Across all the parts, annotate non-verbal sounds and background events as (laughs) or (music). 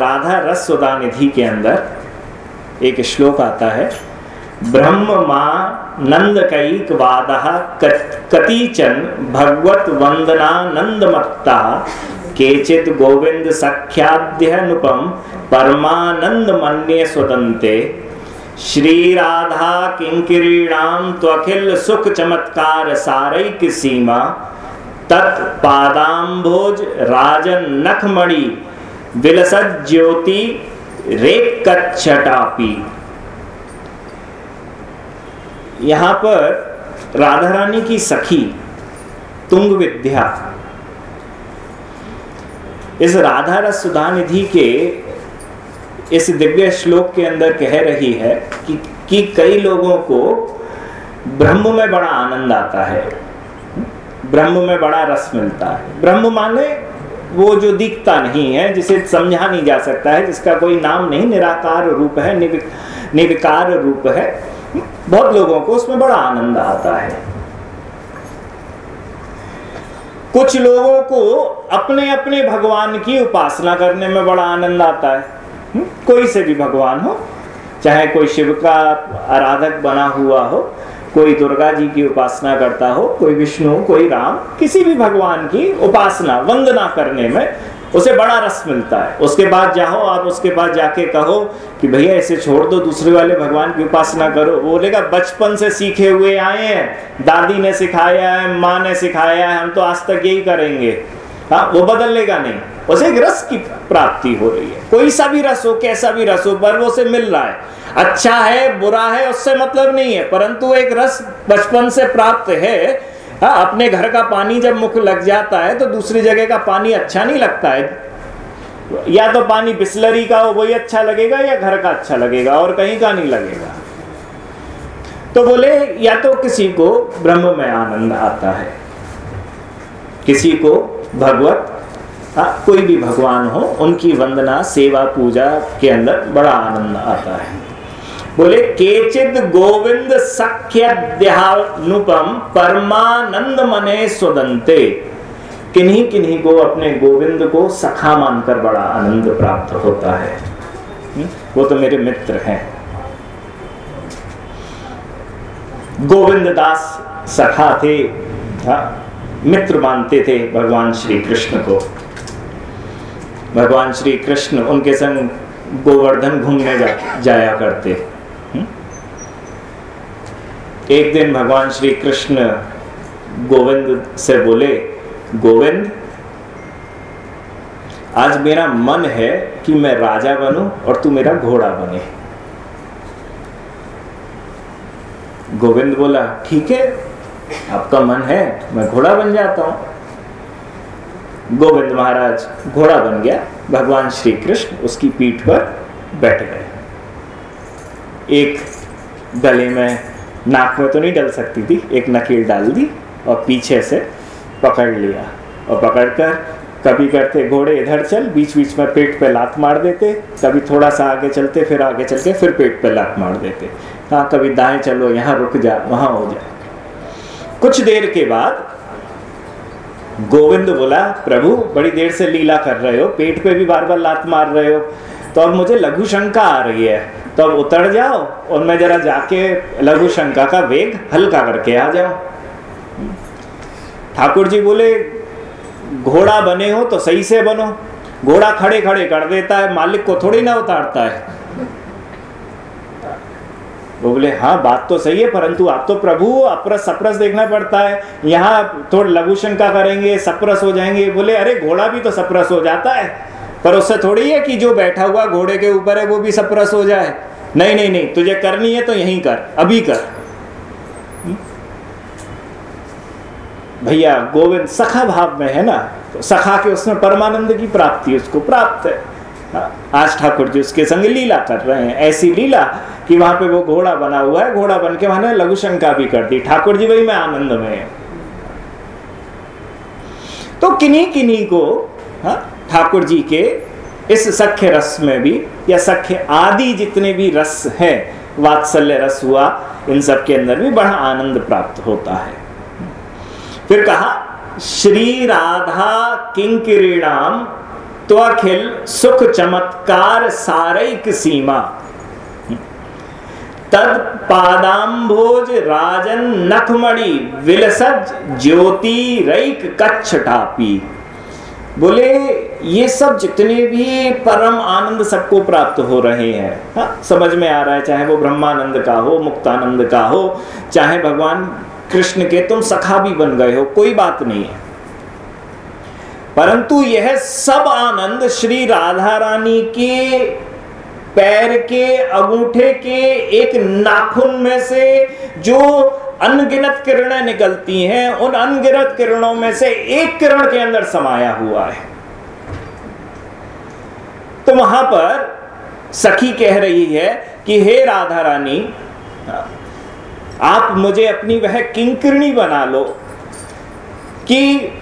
राधा रस सुधा निधि के अंदर एक श्लोक आता है, ब्रह्म माँ नंद कैक वाद कतिचन भगवत वंदना मत्ता, केचित गोविंद सख्याद्यनुपम परमानंद मन्ये स्वतंते। श्री राधा किंकिरीणाम त्वखिल सुख चमत्कार सारैक सीमा तत्पादाम्भोज राजन नखमणि विलसत ज्योति रेकच्छटापी यहाँ पर राधा रानी की सखी तुंग विद्या इस राधा रस सुधा निधि के इस दिव्य श्लोक के अंदर कह रही है कि, कि कई लोगों को ब्रह्म में बड़ा आनंद आता है। ब्रह्म में बड़ा रस मिलता है। ब्रह्म माने वो जो दिखता नहीं है, जिसे समझा नहीं जा सकता है, जिसका कोई नाम नहीं, निराकार रूप है निर्विकार रूप है, बहुत लोगों को उसमें बड़ा आनंद आता है। कुछ लोगों को अपने अपने भगवान की उपासना करने में बड़ा आनंद आता है। कोई से भी भगवान हो, चाहे कोई शिव का आराधक बना हुआ हो कोई दुर्गा जी की उपासना करता हो, कोई विष्णु, कोई राम, किसी भी भगवान की उपासना, वंदना करने में उसे बड़ा रस मिलता है। उसके बाद जाओ, आप उसके पास जाके कहो कि भैया इसे छोड़ दो, दूसरे वाले भगवान की उपासना करो। वो बोलेगा, बचपन से सीखे हुए आए हैं, दादी ने सिखाया है, माँ ने सिखाया है, हम तो आज तक यही करेंगे। हाँ वो बदल लेगा नहीं। उसे एक रस की प्राप्ति हो रही है। कोई सा भी रस हो, कैसा भी रस हो पर वो से मिल रहा है। अच्छा है, बुरा है, उससे मतलब नहीं है। परंतु एक रस बचपन से प्राप्त है। हाँ अपने घर का पानी जब मुख लग जाता है तो दूसरी जगह का पानी अच्छा नहीं लगता है। या तो पानी बिस्लरी का हो, वही अच्छा लगेगा, या घर का अच्छा लगेगा, और कहीं का नहीं लगेगा। तो बोले, या तो किसी को ब्रह्म में आनंद आता है। किसी को भगवत हाँ कोई भी भगवान हो, उनकी वंदना, सेवा, पूजा के अंदर बड़ा आनंद आता है। बोले केचित गोविंद सख्यनुपम परमानंद मने स्वदंते किन्हीं किन्हीं को अपने गोविंद को सखा मानकर बड़ा आनंद प्राप्त होता है हम्म? वो तो मेरे मित्र हैं गोविंद दास सखा थे हा? मित्र मानते थे भगवान श्री कृष्ण को भगवान श्री कृष्ण उनके संग गोवर्धन घूमने जा, जाया करते एक दिन भगवान श्री कृष्ण गोविंद से बोले, गोविंद, आज मेरा मन है कि मैं राजा बनूं और तू मेरा घोड़ा बने। गोविंद बोला, ठीक है, आपका मन है, मैं घोड़ा बन जाता हूँ। गोविंद महाराज घोड़ा बन गया, भगवान श्री कृष्ण उसकी पीठ पर बैठ गए। एक गले में नाक में तो नहीं डल सकती थी, एक नकील डाल दी और पीछे से पकड़ लिया। और पकड़कर कभी करते घोड़े इधर चल, बीच बीच में पेट पे लात मार देते, कभी थोड़ा सा आगे चलते, फिर आगे चल के फिर पेट पे लात मार देते। हाँ कभी दाएँ चलो, यहाँ रुक जा, वहाँ हो जाए कुछ देर के बाद गोविंद बोला, प्रभु, बड़ी देर से लीला कर रहे हो, पेट पे भी बार बार लात मार रहे हो तो अब मुझे लघु शंका आ रही है। तो अब उतर जाओ और मैं जरा जाके लघु शंका का वेग हल्का करके आ जाओ ठाकुर जी बोले, घोड़ा बने हो तो सही से बनो। घोड़ा खड़े खड़े कर देता है, मालिक को थोड़ी ना उतारता है। वो बोले हाँ बात तो सही है, परंतु आप तो प्रभु अप्रस सप्रस देखना पड़ता है। यहाँ थोड़ा लघु शंका करेंगे, सप्रस हो जाएँगे। बोले, अरे, घोड़ा भी तो सप्रस हो जाता है, पर उससे थोड़ी है कि जो बैठा हुआ घोड़े के ऊपर है, वो भी सप्रस हो जाए। नहीं नहीं नहीं तुझे करनी है तो यहीं कर अभी कर। हम्म? भैया गोविंद सखा भाव में है ना? तो सखा के उसमें परमानंद की प्राप्ति उसको प्राप्त है। हाँ, आज ठाकुर जी उसके संग लीला कर रहे हैं। ऐसी लीला कि वहाँ पे वो घोड़ा बना हुआ है घोड़ा बन के वहाँ लघु शंका भी कर दी। ठाकुर जी वही में आनंद में तो किन्हीं किन्हीं को हाँ, ठाकुर जी के इस सख्य रस में भी, या सख्य आदि जितने भी रस हैं, वात्सल्य रस हुआ, इन सब के अंदर भी बड़ा आनंद प्राप्त होता है। फिर कहा, श्री राधा किंकिरीणाम तो अखिल सुख चमत्कार सारिक सीमा। तद पादाम्भोज राजन नखमणि विलसज ज्योति रईक कच्छ टापी। बोले ये सब जितने भी परम आनंद सबको प्राप्त हो रहे हैं हा? समझ में आ रहा है, चाहे वो ब्रह्मानंद का हो, मुक्तानंद का हो, चाहे भगवान कृष्ण के तुम सखा भी बन गए हो, कोई बात नहीं है परंतु यह सब आनंद श्री राधा रानी के पैर के, अंगूठे के एक नाखून में से जो अनगिनत किरणें निकलती हैं, उन अनगिनत किरणों में से एक किरण के अंदर समाया हुआ है तो वहाँ पर सखी कह रही है कि, हे राधा रानी, आप मुझे अपनी वह किंकरणी बना लो कि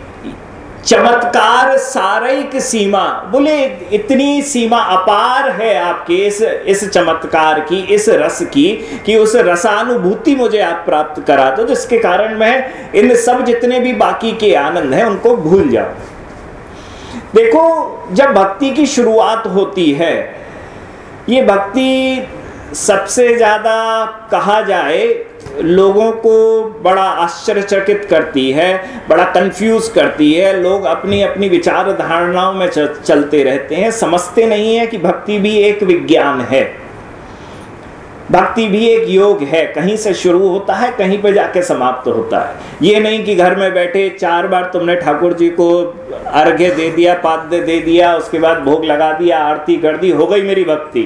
चमत्कार सारिक सीमा, बोले, इतनी सीमा अपार है आपके इस इस चमत्कार की, इस रस की, कि उस रसानुभूति मुझे आप प्राप्त करा दो, जिसके कारण मैं इन सब जितने भी बाकी के आनंद हैं, उनको भूल जाऊँ। देखो, जब भक्ति की शुरुआत होती है, ये भक्ति सबसे ज़्यादा कहा जाए, लोगों को बड़ा आश्चर्यचकित करती है, बड़ा कंफ्यूज करती है। लोग अपनी अपनी विचार धारणाओं में चलते रहते हैं। समझते नहीं है कि भक्ति भी एक विज्ञान है। भक्ति भी एक योग है। कहीं से शुरू होता है, कहीं पे जाके समाप्त तो होता है। ये नहीं कि घर में बैठे चार बार तुमने ठाकुर जी को अर्घ्य दे दिया, पाद्य दे दिया, उसके बाद भोग लगा दिया, आरती कर दी, हो गई मेरी भक्ति।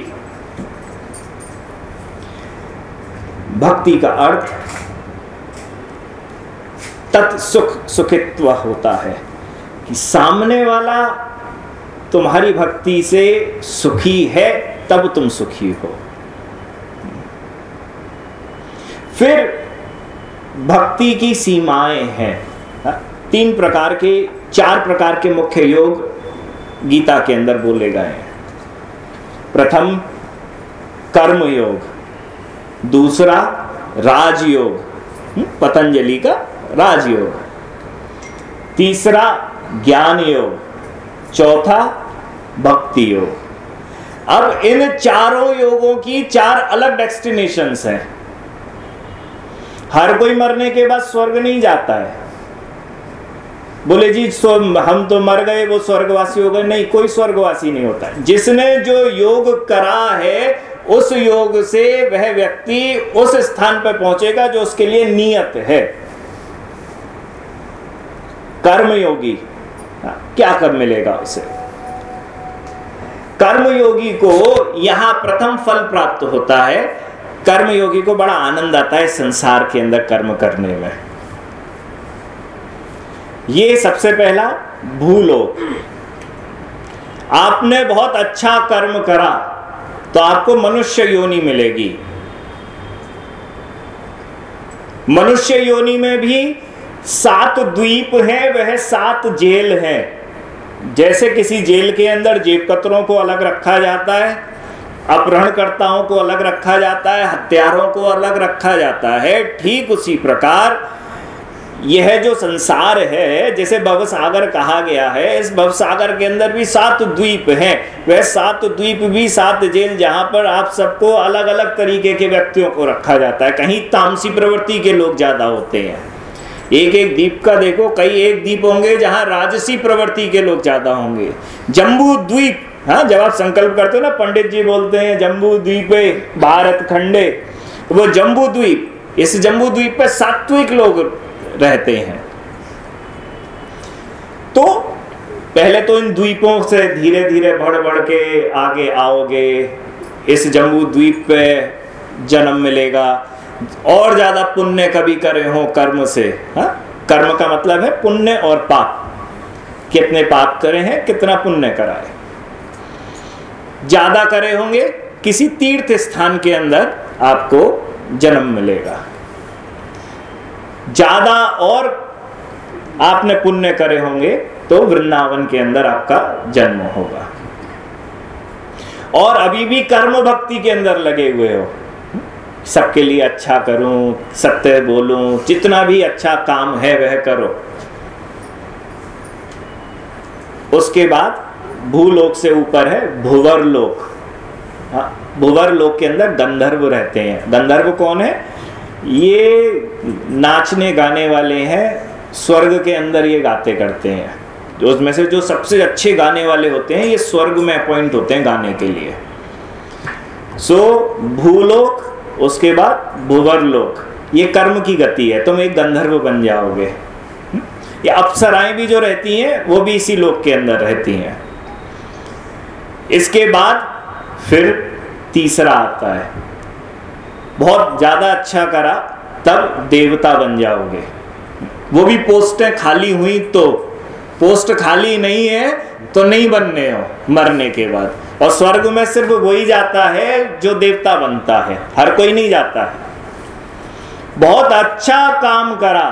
भक्ति का अर्थ तत्सुख सुखित्व होता है कि सामने वाला तुम्हारी भक्ति से सुखी है, तब तुम सुखी हो। फिर भक्ति की सीमाएँ हैं। तीन प्रकार के चार प्रकार के मुख्य योग गीता के अंदर बोले गए हैं। प्रथम कर्म योग दूसरा राजयोग। हम्म, पतंजलि का राजयोग। तीसरा ज्ञान योग चौथा भक्ति योग अब इन चारों योगों की चार अलग डेस्टिनेशंस हैं। हर कोई मरने के बाद स्वर्ग नहीं जाता है। बोले जी हम तो मर गए, वो स्वर्गवासी हो गए। नहीं, कोई स्वर्गवासी नहीं होता जिसने जो योग करा है, उस योग से वह व्यक्ति उस स्थान पर पहुंचेगा जो उसके लिए नियत है। कर्म योगी क्या कर मिलेगा उसे? कर्म योगी को यहाँ प्रथम फल प्राप्त होता है। कर्म योगी को बड़ा आनंद आता है संसार के अंदर कर्म करने में। ये सबसे पहला भूलो आपने बहुत अच्छा कर्म करा तो आपको मनुष्य योनि मिलेगी। मनुष्य योनि में भी सात द्वीप है, वह सात जेल है। जैसे किसी जेल के अंदर जेब कतरों को अलग रखा जाता है अपहरणकर्ताओं को अलग रखा जाता है हत्यारों को अलग रखा जाता है। ठीक उसी प्रकार यह जो संसार है, जैसे भव सागर कहा गया है, इस भव सागर के अंदर भी सात द्वीप हैं। वह सात द्वीप भी सात जेल जहाँ पर आप सबको अलग अलग तरीके के व्यक्तियों को रखा जाता है। कहीं तामसी प्रवृत्ति के लोग ज़्यादा होते हैं। एक एक द्वीप का देखो, कई एक द्वीप होंगे जहाँ राजसी प्रवृत्ति के लोग ज़्यादा होंगे। जम्बू द्वीप हाँ जब आप संकल्प करते हो ना, पंडित जी बोलते हैं, जम्बू द्वीपे, भारत खंडे। वो जम्बू द्वीप, इस जम्बू द्वीप पे सात्विक लोग रहते हैं। तो पहले तो इन द्वीपों से धीरे धीरे बढ़ बढ़ के आगे आओगे। इस जम्बू द्वीप पे जन्म मिलेगा। और ज़्यादा पुण्य कभी करे हो कर्म से। हा? कर्म का मतलब है पुण्य और पाप। कितने पाप करे हैं, कितना पुण्य कराए। ज़्यादा करे होंगे, किसी तीर्थ स्थान के अंदर आपको जन्म मिलेगा। ज़्यादा और आपने पुण्य करे होंगे तो वृंदावन के अंदर आपका जन्म होगा। और अभी भी कर्म भक्ति के अंदर लगे हुए हो। सबके लिए अच्छा करूँ, सत्य बोलूँ, जितना भी अच्छा काम है वह करो। उसके बाद भूलोक से ऊपर है भुवर लोक हाँ भुवर लोक के अंदर गंधर्व रहते हैं। गंधर्व कौन है? ये नाचने गाने वाले हैं स्वर्ग के अंदर ये गाते करते हैं। जो उसमें से जो सबसे अच्छे गाने वाले होते हैं ये स्वर्ग में अपॉइंट होते हैं गाने के लिए। सो so, भूलोक उसके बाद भुवर लोक ये कर्म की गति है तुम एक गंधर्व बन जाओगे। हम्म? ये अप्सराएँ भी जो रहती हैं वो भी इसी लोक के अंदर रहती हैं। इसके बाद फिर तीसरा आता है। बहुत ज़्यादा अच्छा करा, तब देवता बन जाओगे। वो भी पोस्टें खाली हुई तो पोस्ट खाली नहीं है तो नहीं बनने हो, मरने के बाद। और स्वर्ग में सिर्फ़ वही जाता है जो देवता बनता है, हर कोई नहीं जाता है। बहुत अच्छा काम करा।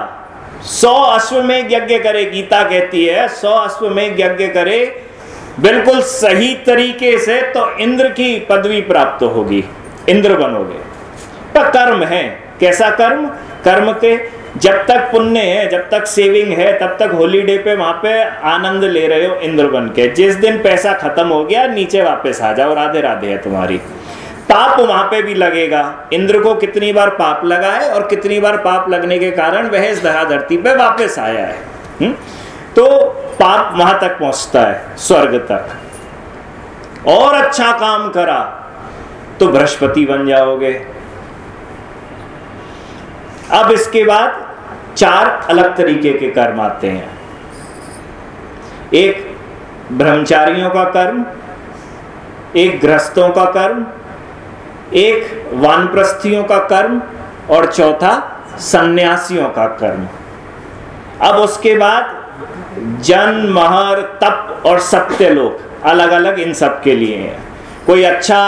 सौ अश्व में यज्ञ करे, गीता कहती है, सौ अश्व में यज्ञ करे बिल्कुल सही तरीके से तो इंद्र की पदवी प्राप्त होगी। इंद्र बनोगे। पर कर्म है। कैसा कर्म? कर्म के जब तक पुण्य है, जब तक सेविंग है, तब तक होलीडे पे वहाँ पे आनंद ले रहे हो इंद्र बन के जिस दिन पैसा खत्म हो गया, नीचे वापस आ जाओ, राधे राधे है तुम्हारी। पाप वहाँ पे भी लगेगा। इंद्र को कितनी बार पाप लगा है और कितनी बार पाप लगने के कारण वह इस धरा धरती पे वापस आया है। हुँ? तो पाप वहाँ तक पहुँचता है, स्वर्ग तक। और अच्छा काम करा तो बृहस्पति बन जाओगे। अब इसके बाद चार अलग तरीके के कर्म आते हैं। एक, ब्रह्मचारियों का कर्म, एक ग्रस्तों का कर्म, एक वानप्रस्थियों का कर्म, और चौथा सन्यासियों का कर्म। अब उसके बाद जन, महर, तप और सत्य लोग अलग अलग इन सब के लिए हैं। कोई अच्छा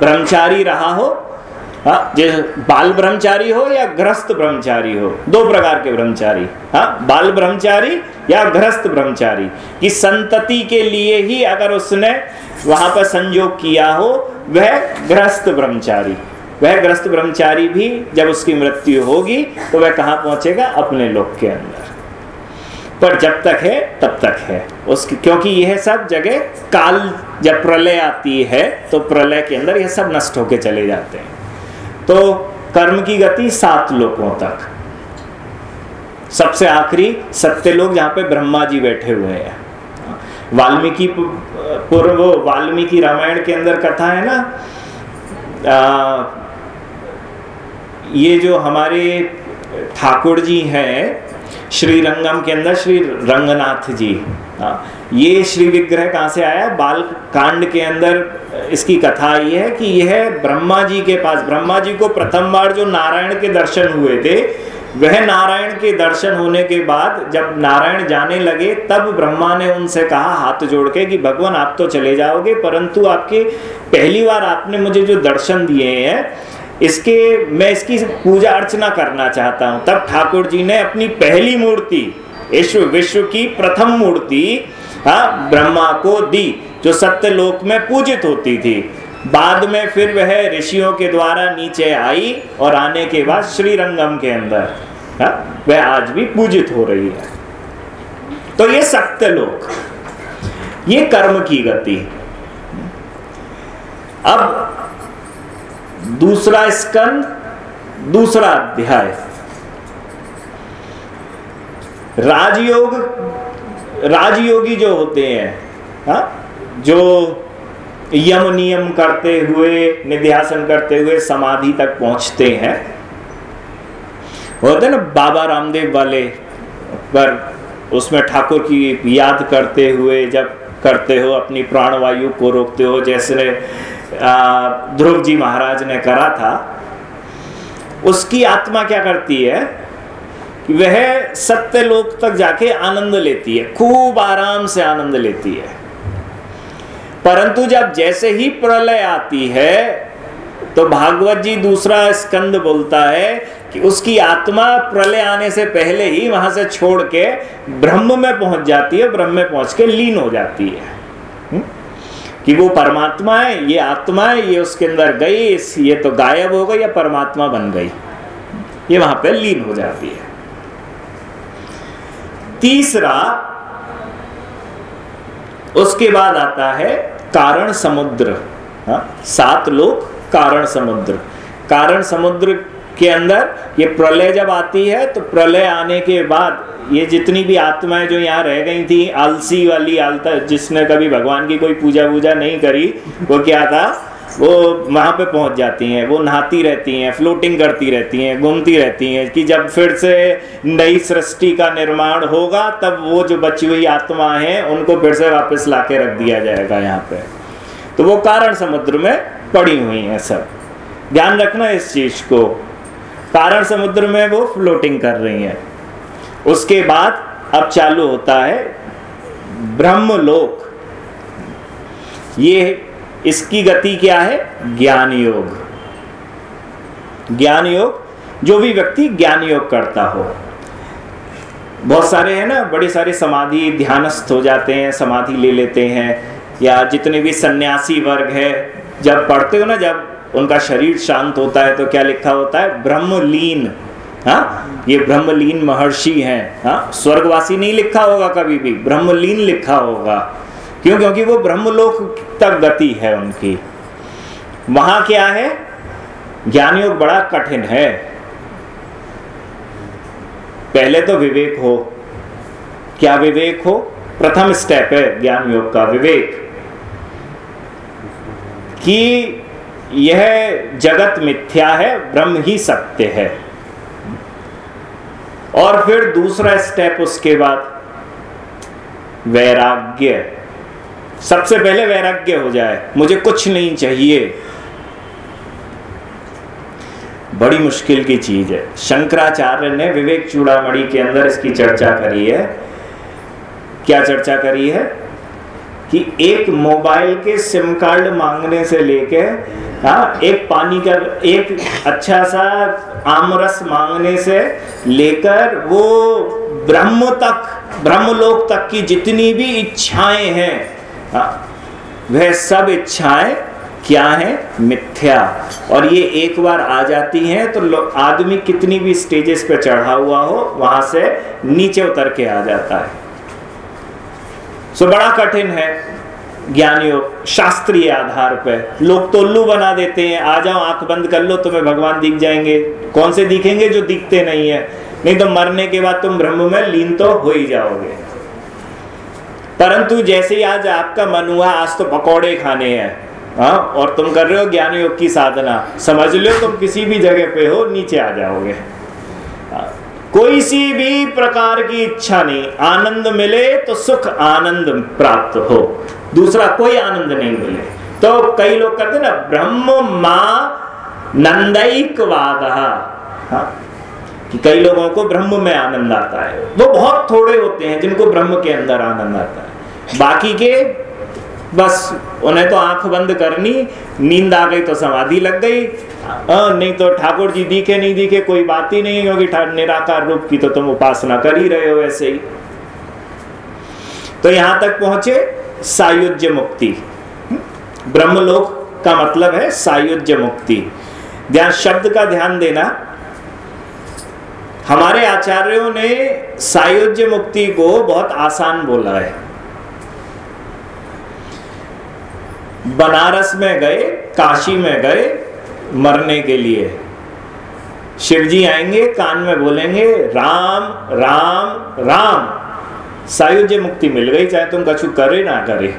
ब्रह्मचारी रहा हो हाँ बाल ब्रह्मचारी हो या ग्रस्त ब्रह्मचारी हो, दो प्रकार के ब्रह्मचारी हाँ बाल ब्रह्मचारी या ग्रस्त ब्रह्मचारी, कि संतति के लिए ही अगर उसने वहाँ पर संयोग किया हो, वह ग्रस्त ब्रह्मचारी, वह ग्रस्त ब्रह्मचारी भी जब उसकी मृत्यु होगी तो वह कहाँ पहुंचेगा? अपने लोक के अंदर। पर जब तक है तब तक है। उसकी क्योंकि यह सब जगह काल जब प्रलय आती है तो प्रलय के अंदर यह सब नष्ट होके चले जाते हैं। तो कर्म की गति सात लोगों तक। सबसे आखिरी सत्य लोग जहाँ पे ब्रह्मा जी बैठे हुए हैं। वाल्मीकि पूर्व वाल्मीकि रामायण के अंदर कथा है ना? आ, ये जो हमारे ठाकुर जी हैं श्री रंगम के अंदर श्री रंगनाथ जी। आ, ये श्री विग्रह कहाँ से आया? बाल कांड के अंदर इसकी कथा ये है कि यह ब्रह्मा जी के पास ब्रह्मा जी को प्रथम बार जो नारायण के दर्शन हुए थे वह नारायण के दर्शन होने के बाद जब नारायण जाने लगे तब ब्रह्मा ने उनसे कहा हाथ जोड़ के कि भगवान आप तो चले जाओगे परंतु आपके पहली बार आपने मुझे जो दर्शन दिए हैं इसके मैं इसकी पूजा अर्चना करना चाहता हूँ। तब ठाकुर जी ने अपनी पहली मूर्ति विश्व विश्व की प्रथम मूर्ति हाँ ब्रह्मा को दी जो सत्य लोक में पूजित होती थी। बाद में फिर वह ऋषियों के द्वारा नीचे आई और आने के बाद श्रीरंगम के अंदर हाँ, वह आज भी पूजित हो रही है। तो ये सत्य लोक ये कर्म की गति। अब दूसरा स्कंद, दूसरा अध्याय राजयोग, राजयोगी जो होते हैं, हा? जो यम नियम करते हुए, निध्यासन करते हुए समाधि तक पहुँचते हैं, होते ना, बाबा रामदेव वाले पर उसमें ठाकुर की याद करते हुए, जब करते हो, अपनी प्राणवायु को रोकते हो, जैसे ध्रुव जी महाराज ने करा था, उसकी आत्मा क्या करती है? कि वह सत्य लोक तक जाके आनंद लेती है, खूब आराम से आनंद लेती है। परंतु जब जैसे ही प्रलय आती है तो भागवत जी दूसरा स्कंद बोलता है कि उसकी आत्मा प्रलय आने से पहले ही वहाँ से छोड़ के ब्रह्म में पहुँच जाती है, ब्रह्म में पहुँच के लीन हो जाती है। हुँ? कि वो परमात्मा है, ये आत्मा है, ये उसके अंदर गई ये तो गायब हो गई या परमात्मा बन गई। ये वहाँ पर लीन हो जाती है। तीसरा, उसके बाद आता है कारण समुद्र। हाँ सात लोग, कारण समुद्र। कारण समुद्र के अंदर ये प्रलय जब आती है तो प्रलय आने के बाद ये जितनी भी आत्माएँ जो यहाँ रह गई थी, आलसी वाली आलता, जिसने कभी भगवान की कोई पूजा वूजा नहीं करी, वो क्या था? वो वहाँ पे पहुँच जाती हैं, वो नहाती रहती हैं फ्लोटिंग करती रहती हैं, घूमती रहती हैं, कि जब फिर से नई सृष्टि का निर्माण होगा, तब वो जो बची हुई आत्मा है, उनको फिर से वापस ला के रख दिया जाएगा यहाँ पे। तो वो कारण समुद्र में पड़ी हुई हैं सब। ध्यान रखना इस चीज़ को। कारण समुद्र में वो फ्लोटिंग कर रही हैं। उसके बाद अब चालू होता है ब्रह्मलोक। ये इसकी गति क्या है? ज्ञान योग। ज्ञान योग, जो भी व्यक्ति ज्ञान योग करता हो। बहुत सारे हैं ना, बड़े सारे समाधि ध्यानस्थ हो जाते हैं, समाधि ले लेते हैं, या जितने भी सन्यासी वर्ग है, जब पढ़ते हो ना, जब उनका शरीर शांत होता है तो क्या लिखा होता है? ब्रह्मलीन। हाँ? ये ब्रह्मलीन महर्षि हैं। हाँ? स्वर्गवासी नहीं लिखा होगा कभी भी। ब्रह्मलीन लिखा होगा। क्यों? क्योंकि वो ब्रह्मलोक तक गति है उनकी। वहाँ क्या है? ज्ञान योग बड़ा कठिन है। पहले तो विवेक हो। क्या विवेक हो? प्रथम स्टेप है ज्ञान योग का विवेक। कि यह जगत मिथ्या है, ब्रह्म ही सत्य है। और फिर दूसरा स्टेप उसके बाद, वैराग्य। सबसे पहले वैराग्य हो जाए, मुझे कुछ नहीं चाहिए। बड़ी मुश्किल की चीज़ है। शंकराचार्य ने विवेक चूड़ामणि के अंदर इसकी चर्चा करी है। क्या चर्चा करी है? कि एक मोबाइल के सिम कार्ड मांगने से लेके हाँ एक पानी का एक अच्छा सा आमरस मांगने से लेकर वो ब्रह्म तक ब्रह्मलोक तक की जितनी भी इच्छाएँ हैं हाँ, वह सब इच्छाएँ क्या है? मिथ्या। और ये एक बार आ जाती हैं तो आदमी कितनी भी स्टेजेस पे चढ़ा हुआ हो वहाँ से नीचे उतर के आ जाता है। सो बड़ा कठिन है ज्ञान योग शास्त्रीय आधार पर लोग तो उल्लू बना देते हैं, आ जाओ, आँख बंद कर लो, तुम्हें भगवान दिख जाएँगे। कौन से दिखेंगे जो दिखते नहीं है? नहीं तो मरने के बाद तुम ब्रह्म में लीन तो हो ही जाओगे। परंतु जैसे ही आज आपका मन हुआ, आज तो पकौड़े खाने हैं। हाँ और तुम कर रहे हो ज्ञान योग की साधना। समझ लो तुम किसी भी जगह पे हो, नीचे आ जाओगे। कोई सी भी प्रकार की इच्छा नहीं आनंद मिले तो सुख आनंद प्राप्त हो। दूसरा कोई आनंद नहीं मिले। तो कई लोग कहते ना ब्रह्म माँ नंदैक वाद हाँ, कि कई लोगों को ब्रह्म में आनंद आता है। वो बहुत थोड़े होते हैं जिनको ब्रह्म के अंदर आनंद आता है। बाकी के बस उन्हें तो आँख बंद करनी, नींद आ गई तो समाधि लग गई। नहीं तो ठाकुर जी दिखे, नहीं दिखे, कोई बात ही नहीं होगी निराकार रूप की तो तुम उपासना कर ही रहे हो ऐसे ही। तो यहाँ तक पहुँचे, सायुज्य मुक्ति। ब्रह्मलोक का मतलब है सायुज्य मुक्ति। ध्यान, शब्द का ध्यान देना। हमारे आचार्यों ने सायुज्य मुक्ति को बहुत आसान बोला है। बनारस में गए, काशी में गए, मरने के लिए। शिव जी आएँगे, कान में बोलेंगे, राम राम राम। सायुज्य मुक्ति मिल गई, चाहे तुम कछु करे ना करे।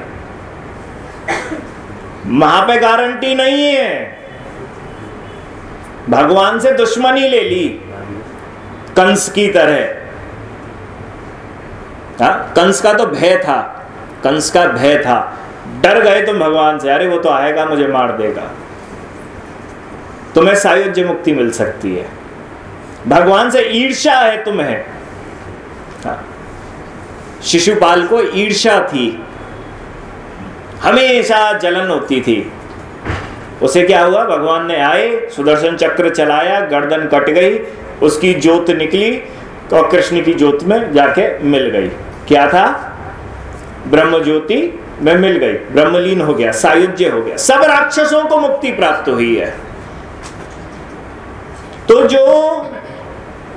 वहाँ पे गारंटी नहीं है। भगवान से दुश्मनी ले ली, कंस की तरह। हा? कंस का तो भय था, कंस का भय था। डर गए तुम भगवान से, अरे वो तो आएगा, मुझे मार देगा। तुम्हें सायुज्य मुक्ति मिल सकती है। भगवान से ईर्षा है तुम्हें। हाँ। शिशुपाल को ईर्षा थी। हमेशा जलन होती थी। उसे क्या हुआ? भगवान ने आए, सुदर्शन चक्र चलाया, गर्दन कट गई, उसकी जोत निकली तो कृष्ण की जोत में जाके मिल गई। क्या था? ब्रह्म ज्योति में मिल गई, ब्रह्मलीन हो गया, सायुज्य हो गया, सब राक्षसों को मुक्ति प्राप्त हुई है। तो जो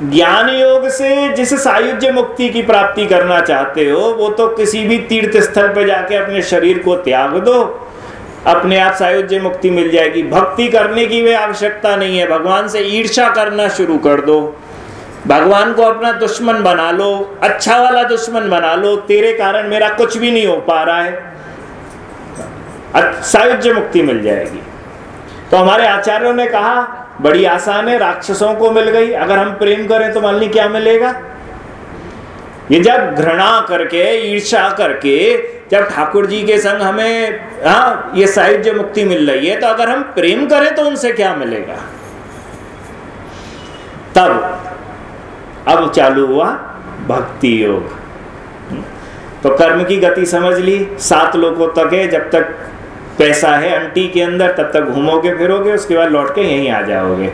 ज्ञान योग से जिस सायुज्य मुक्ति की प्राप्ति करना चाहते हो, वो तो किसी भी तीर्थ स्थल पर जाके अपने शरीर को त्याग दो। अपने आप सायुज्य मुक्ति मिल जाएगी। भक्ति करने की भी आवश्यकता नहीं है। भगवान से ईर्षा करना शुरू कर दो। भगवान को अपना दुश्मन बना लो अच्छा वाला दुश्मन बना लो। तेरे कारण मेरा कुछ भी नहीं हो पा रहा है। सायुज्य मुक्ति मिल जाएगी। तो हमारे आचार्यों ने कहा, बड़ी आसान है, राक्षसों को मिल गई, अगर हम प्रेम करें तो मान ली क्या मिलेगा? ये जब घृणा करके ईर्षा करके, जब ठाकुर जी के संग हमें हाँ ये साहित्य मुक्ति मिल रही है तो अगर हम प्रेम करें तो उनसे क्या मिलेगा? तब, अब चालू हुआ भक्ति योग। तो कर्म की गति समझ ली, सात लोगों तक है, जब तक पैसा है अंटी के अंदर, तब तक घूमोगे, फिरोगे, उसके बाद लौट के यहीं आ जाओगे।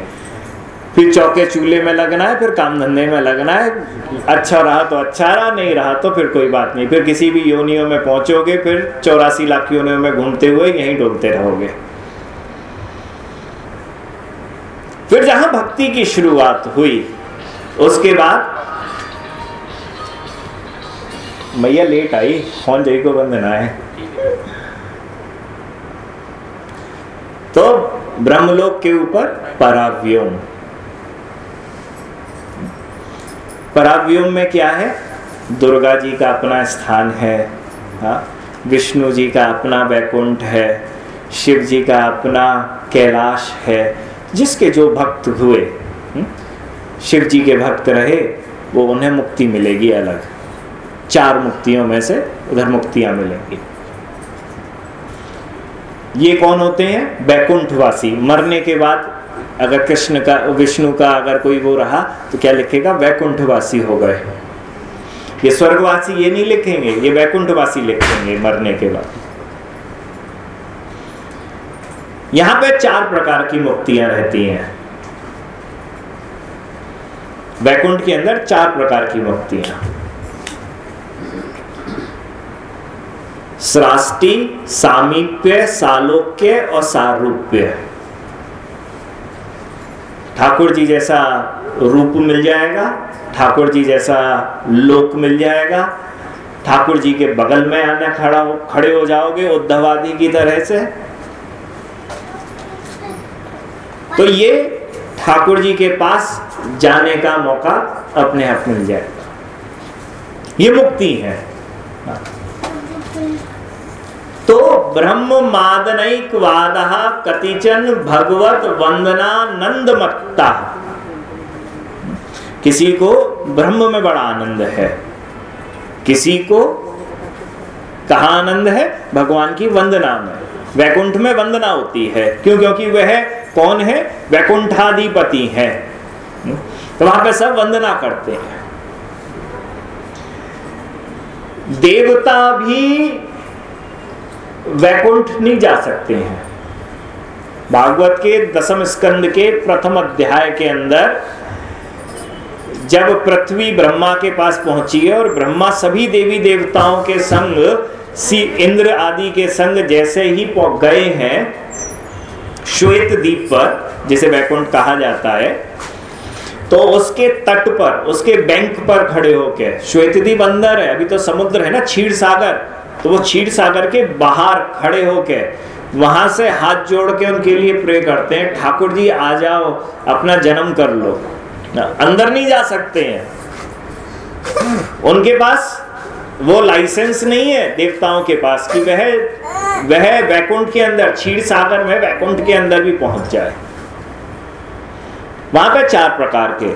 फिर चौके चूल्हे में लगना है, फिर काम धंधे में लगना है। अच्छा रहा तो अच्छा रहा, नहीं रहा तो फिर कोई बात नहीं। फिर किसी भी योनियों में पहुंचोगे, फिर चौरासी लाख योनियों में घूमते हुए यहीं डोलते रहोगे। फिर जहाँ भक्ति की शुरुआत हुई, उसके बाद मैया लेट आई फ़ोन जई को बंद ना है। तो ब्रह्मलोक के ऊपर पराव्योम। पराव्योम में क्या है? दुर्गा जी का अपना स्थान है विष्णु जी का अपना वैकुंठ है शिव जी का अपना कैलाश है जिसके जो भक्त हुए हम्म, शिव जी के भक्त रहे वो उन्हें मुक्ति मिलेगी अलग। चार मुक्तियों में से उधर मुक्तियाँ मिलेंगी। ये कौन होते हैं? वैकुंठवासी मरने के बाद अगर कृष्ण का, विष्णु का अगर कोई वो रहा तो क्या लिखेगा? वैकुंठवासी हो गए। ये स्वर्गवासी ये नहीं लिखेंगे, ये वैकुंठवासी लिखेंगे मरने के बाद। यहाँ पे चार प्रकार की मुक्तियाँ रहती हैं। वैकुंठ के अंदर चार प्रकार की मुक्तियाँ। सृष्टि, सामीप्य, सालोक्य और सारूप्य। ठाकुर जी जैसा रूप मिल जाएगा ठाकुर जी जैसा लोक मिल जाएगा। ठाकुर जी के बगल में आने खड़ा हो, खड़े हो जाओगे उद्धव आदि की तरह से। तो ये ठाकुर जी के पास जाने का मौका अपने आप मिल जाएगा ये मुक्ति है। तो ब्रह्म मादनिक वाद कतिचन भगवत वंदना नंद मत्ता किसी को ब्रह्म में बड़ा आनंद है, किसी को कहा आनंद है, भगवान की वंदना में। वैकुंठ में वंदना होती है। क्यों? क्योंकि वह कौन है? वैकुंठाधिपति है। तो वहाँ पे सब वंदना करते हैं। देवता भी वैकुंठ नहीं जा सकते हैं। भागवत के दसम स्कंद के प्रथम अध्याय के अंदर जब पृथ्वी ब्रह्मा के पास पहुँची है और ब्रह्मा सभी देवी देवताओं के संग सी इंद्र आदि के संग जैसे ही गए हैं, श्वेत द्वीप पर, जिसे वैकुंठ कहा जाता है तो उसके तट पर, उसके बैंक पर खड़े होकर श्वेत द्वीप अंदर है, अभी तो समुद्र है ना क्षीर सागर तो वो क्षीर सागर के बाहर खड़े होके वहाँ से हाथ जोड़ के उनके लिए प्रे करते हैं, ठाकुर जी, आ जाओ, अपना जन्म कर लो। अंदर नहीं जा सकते हैं। उनके पास वो लाइसेंस नहीं है देवताओं के पास कि वह वह वैकुंठ के अंदर, क्षीर सागर में वैकुंठ के अंदर भी पहुँच जाए। वहाँ पे चार प्रकार के।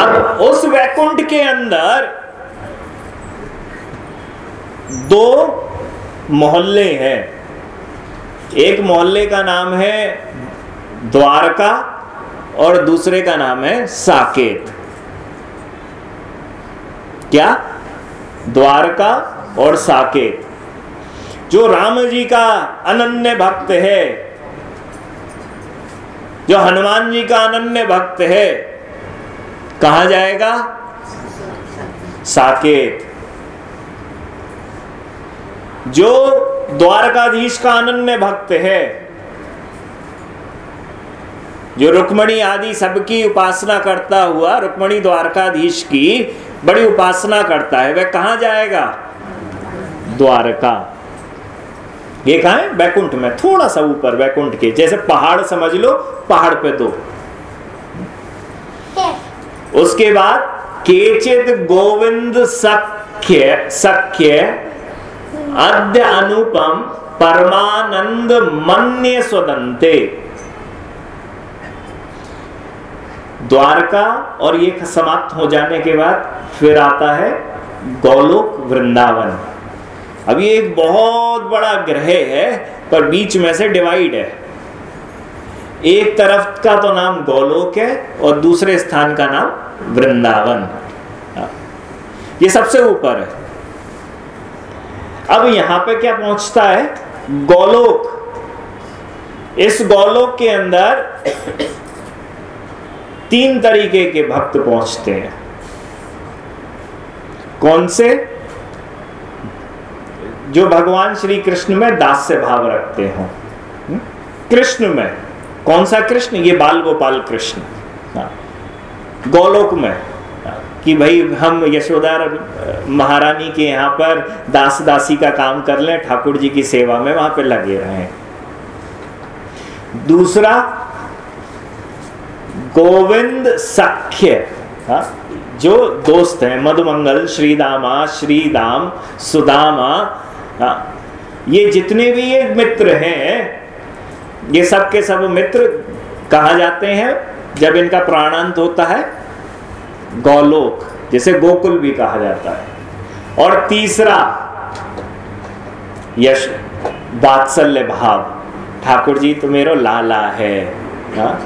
अब उस वैकुंठ के अंदर दो मोहल्ले हैं। एक मोहल्ले का नाम है द्वारका और दूसरे का नाम है साकेत। क्या? द्वारका और साकेत। जो राम जी का अनन्य भक्त है, जो हनुमान जी का अनन्य भक्त है, कहा जाएगा? साकेत। जो द्वारकाधीश का अनन्य भक्त है, जो रुक्मणी आदि सबकी उपासना करता हुआ, रुक्मणी द्वारकाधीश की बड़ी उपासना करता है, वह कहा जाएगा? द्वारका। ये कहा है? बैकुंठ में, थोड़ा सा ऊपर वैकुंठ के, जैसे पहाड़ समझ लो, पहाड़ पे दो। उसके बाद केचित गोविंद सख्य सख्य अद्य अनुपम परमानंद मन्य स्वदंते द्वारका और ये समाप्त हो जाने के बाद फिर आता है गोलोक वृंदावन। अब ये एक बहुत बड़ा ग्रह है, पर बीच में से डिवाइड है। एक तरफ़ का तो नाम गोलोक है और दूसरे स्थान का नाम वृंदावन। ये सबसे ऊपर है। अब यहाँ पे क्या पहुँचता है? गोलोक। इस गोलोक के अंदर तीन तरीके के भक्त पहुँचते हैं। कौन से? जो भगवान श्री कृष्ण में दास से भाव रखते हो। हम्म? कृष्ण में। कौन सा कृष्ण? ये बाल गोपाल कृष्ण। हाँ। गोलोक में। कि भाई हम यशोदा महारानी के यहाँ पर दास दासी का काम कर लें, ठाकुर जी की सेवा में वहाँ पे लगे रहे दूसरा, गोविंद सख्य, हा? जो दोस्त हैं, मधुमंगल, श्रीदामा, श्रीदाम, सुदामा, हा? ये जितने भी ये मित्र हैं, ये सब के सब मित्र कहा जाते हैं जब इनका प्राणांत होता है गौलोक, जिसे गोकुल भी कहा जाता है। और तीसरा, यश वात्सल्य भाव। ठाकुर जी तो मेरा लाला है, हा?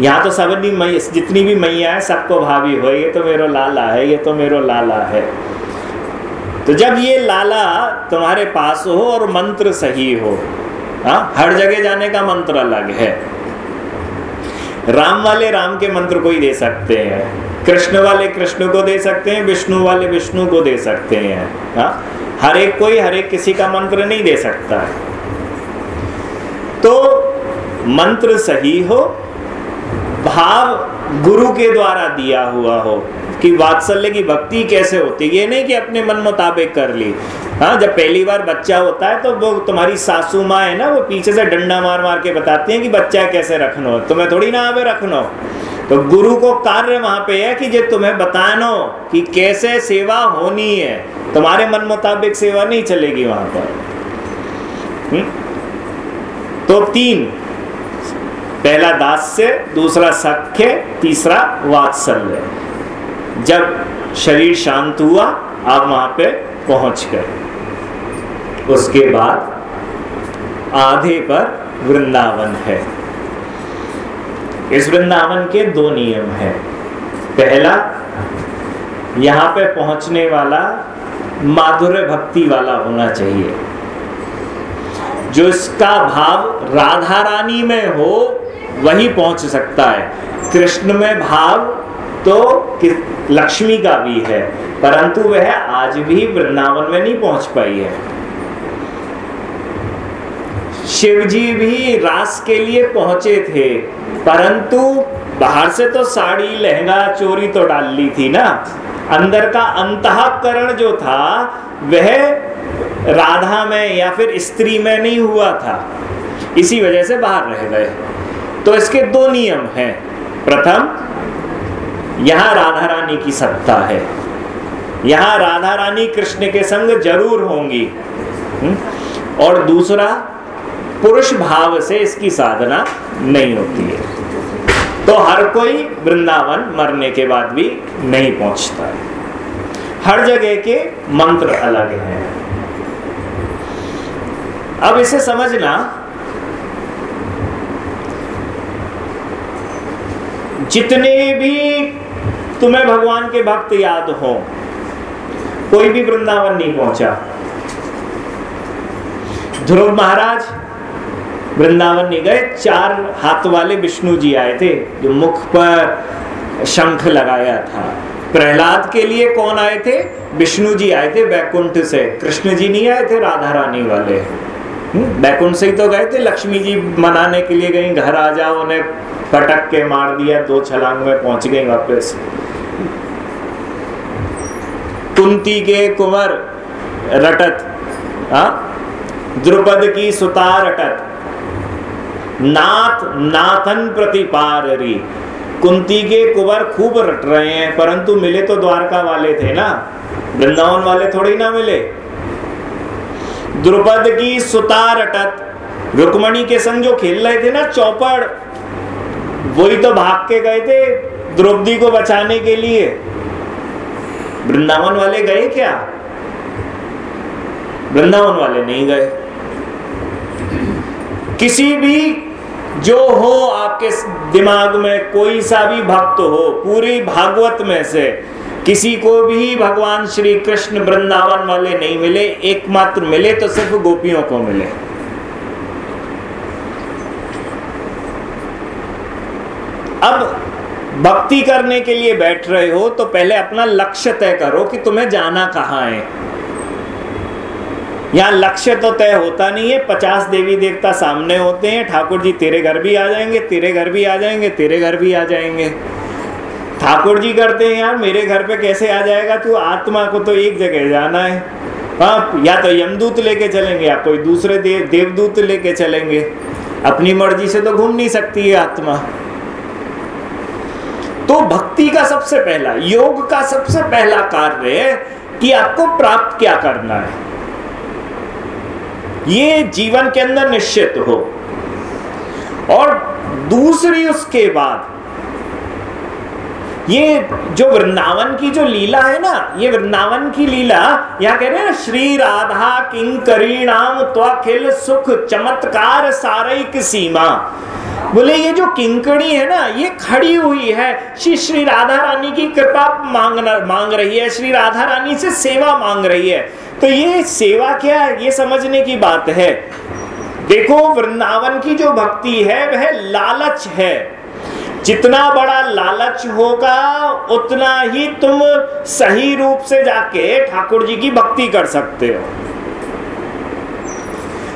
यहाँ तो सब मई, जितनी भी मैया है, सबको भाभी हो, ये तो मेरो लाला है, ये तो मेरो लाला है। तो जब ये लाला तुम्हारे पास हो और मंत्र सही हो, हा? हर जगह जाने का मंत्र अलग है। राम वाले राम के मंत्र को ही दे सकते हैं। कृष्ण वाले कृष्ण को दे सकते हैं, विष्णु वाले विष्णु को दे सकते हैं। हा? हर एक कोई हर एक किसी का मंत्र नहीं दे सकता। है तो मंत्र सही हो, भाव गुरु के द्वारा दिया हुआ हो, कि वात्सल्य की भक्ति कैसे होती है ये नहीं कि अपने मन मुताबिक कर ली। हाँ जब पहली बार बच्चा होता है तो वो तुम्हारी सासू माँ है ना, वो पीछे से डंडा मार मार के बताती हैं कि बच्चा कैसे रखना हो तुम्हें थोड़ी ना आवे रखना। तो गुरु को कार्य वहाँ पे है कि जो तुम्हें बतानो कि कैसे सेवा होनी है तुम्हारे मन मुताबिक सेवा नहीं चलेगी वहाँ पर? हम्म? तो तीन, पहला दास्य, दूसरा सख्य, तीसरा वात्सल्य जब शरीर शांत हुआ, आप वहाँ पे पहुँच गए उसके बाद आधे पर वृंदावन है इस वृंदावन के दो नियम है। पहला, यहाँ पे पहुँचने वाला माधुर्य भक्ति वाला होना चाहिए। जो इसका भाव राधा रानी में हो, वही पहुँच सकता है। कृष्ण में भाव तो लक्ष्मी का भी है, परंतु वह आज भी वृंदावन में नहीं पहुँच पाई है। शिव जी भी रास के लिए पहुँचे थे। परंतु बाहर से तो साड़ी, लहंगा, चोरी तो डाल ली थी ना। अंदर का अंतकरण जो था, वह राधा में या फिर स्त्री में नहीं हुआ था। इसी वजह से बाहर रह गए। तो इसके दो नियम हैं। प्रथम, यहाँ राधा रानी की सत्ता है। यहाँ राधा रानी कृष्ण के संग ज़रूर होंगी। हम्म? और दूसरा पुरुष भाव से इसकी साधना नहीं होती है। तो हर कोई वृंदावन मरने के बाद भी नहीं पहुँचता है। हर जगह के मंत्र अलग हैं। अब इसे समझना, जितने भी तुम्हें भगवान के भक्त याद हो, कोई भी वृंदावन नहीं पहुँचा। ध्रुव महाराज वृंदावन नहीं गए चार हाथ वाले विष्णु जी आए थे जो मुख पर शंख लगाया था। प्रहलाद के लिए कौन आए थे? विष्णु जी आए थे वैकुंठ से। कृष्ण जी नहीं आए थे राधा रानी वाले। हम्म, बैकुंठ से ही तो गए थे लक्ष्मी जी मनाने के लिए गई घर आ जाओ उन्हें पटक के मार दिया दो छलांग में पहुँच गई वापस। कुंती के कुंवर रटत हाँ? द्रुपद की सुता रटत। नाथ नाथन प्रतिपारी कुंती के कुबर खूब रट रहे हैं, परंतु मिले तो द्वारका वाले थे ना? वृंदावन वाले थोड़ी ना मिले। द्रुपद की सुता रटत, रुक्मणी के संग जो खेल रहे थे ना, चौपड़, वही तो भाग के गए थे द्रौपदी को बचाने के लिए। वृंदावन वाले गए क्या? वृंदावन वाले नहीं गए। किसी भी जो हो आपके दिमाग में, कोई सा भी भक्त हो, पूरी भागवत में से किसी को भी भगवान श्री कृष्ण वृंदावन वाले नहीं मिले, एकमात्र मिले तो सिर्फ़ गोपियों को मिले। अब भक्ति करने के लिए बैठ रहे हो तो पहले अपना लक्ष्य तय करो कि तुम्हें जाना कहाँ है। यहाँ लक्ष्य तो तय होता नहीं है। पचास देवी देवता सामने होते हैं। ठाकुर जी तेरे घर भी आ जाएँगे, तेरे घर भी आ जाएँगे, तेरे घर भी आ जाएँगे। ठाकुर जी करते हैं, यार, मेरे घर पे कैसे आ जाएगा तू? आत्मा को तो एक जगह जाना है। हाँ या तो यमदूत लेके चलेंगे, या कोई दूसरे देव देवदूत लेके चलेंगे। अपनी मर्ज़ी से तो घूम नहीं सकती है आत्मा। तो भक्ति का सबसे पहला, योग का सबसे पहला कार्य है कि आपको प्राप्त क्या करना है। ये जीवन के अंदर निश्चित हो। और दूसरी उसके बाद, ये जो वृंदावन की जो लीला है ना, ये वृंदावन की लीला, यहाँ कह रहे हैं श्री राधा किंग नाम त्वखिल सुख चमत्कार सारिक सीमा बोले, ये जो किंकड़ी है ना, ये खड़ी हुई है। श्री श्री राधा रानी की कृपा मांगना, मांग रही है, श्री राधा रानी से सेवा मांग रही है। तो ये सेवा क्या है? ये समझने की बात है। देखो, वृंदावन की जो भक्ति है, वह लालच है। जितना बड़ा लालच होगा, उतना ही तुम सही रूप से जाके ठाकुर जी की भक्ति कर सकते हो।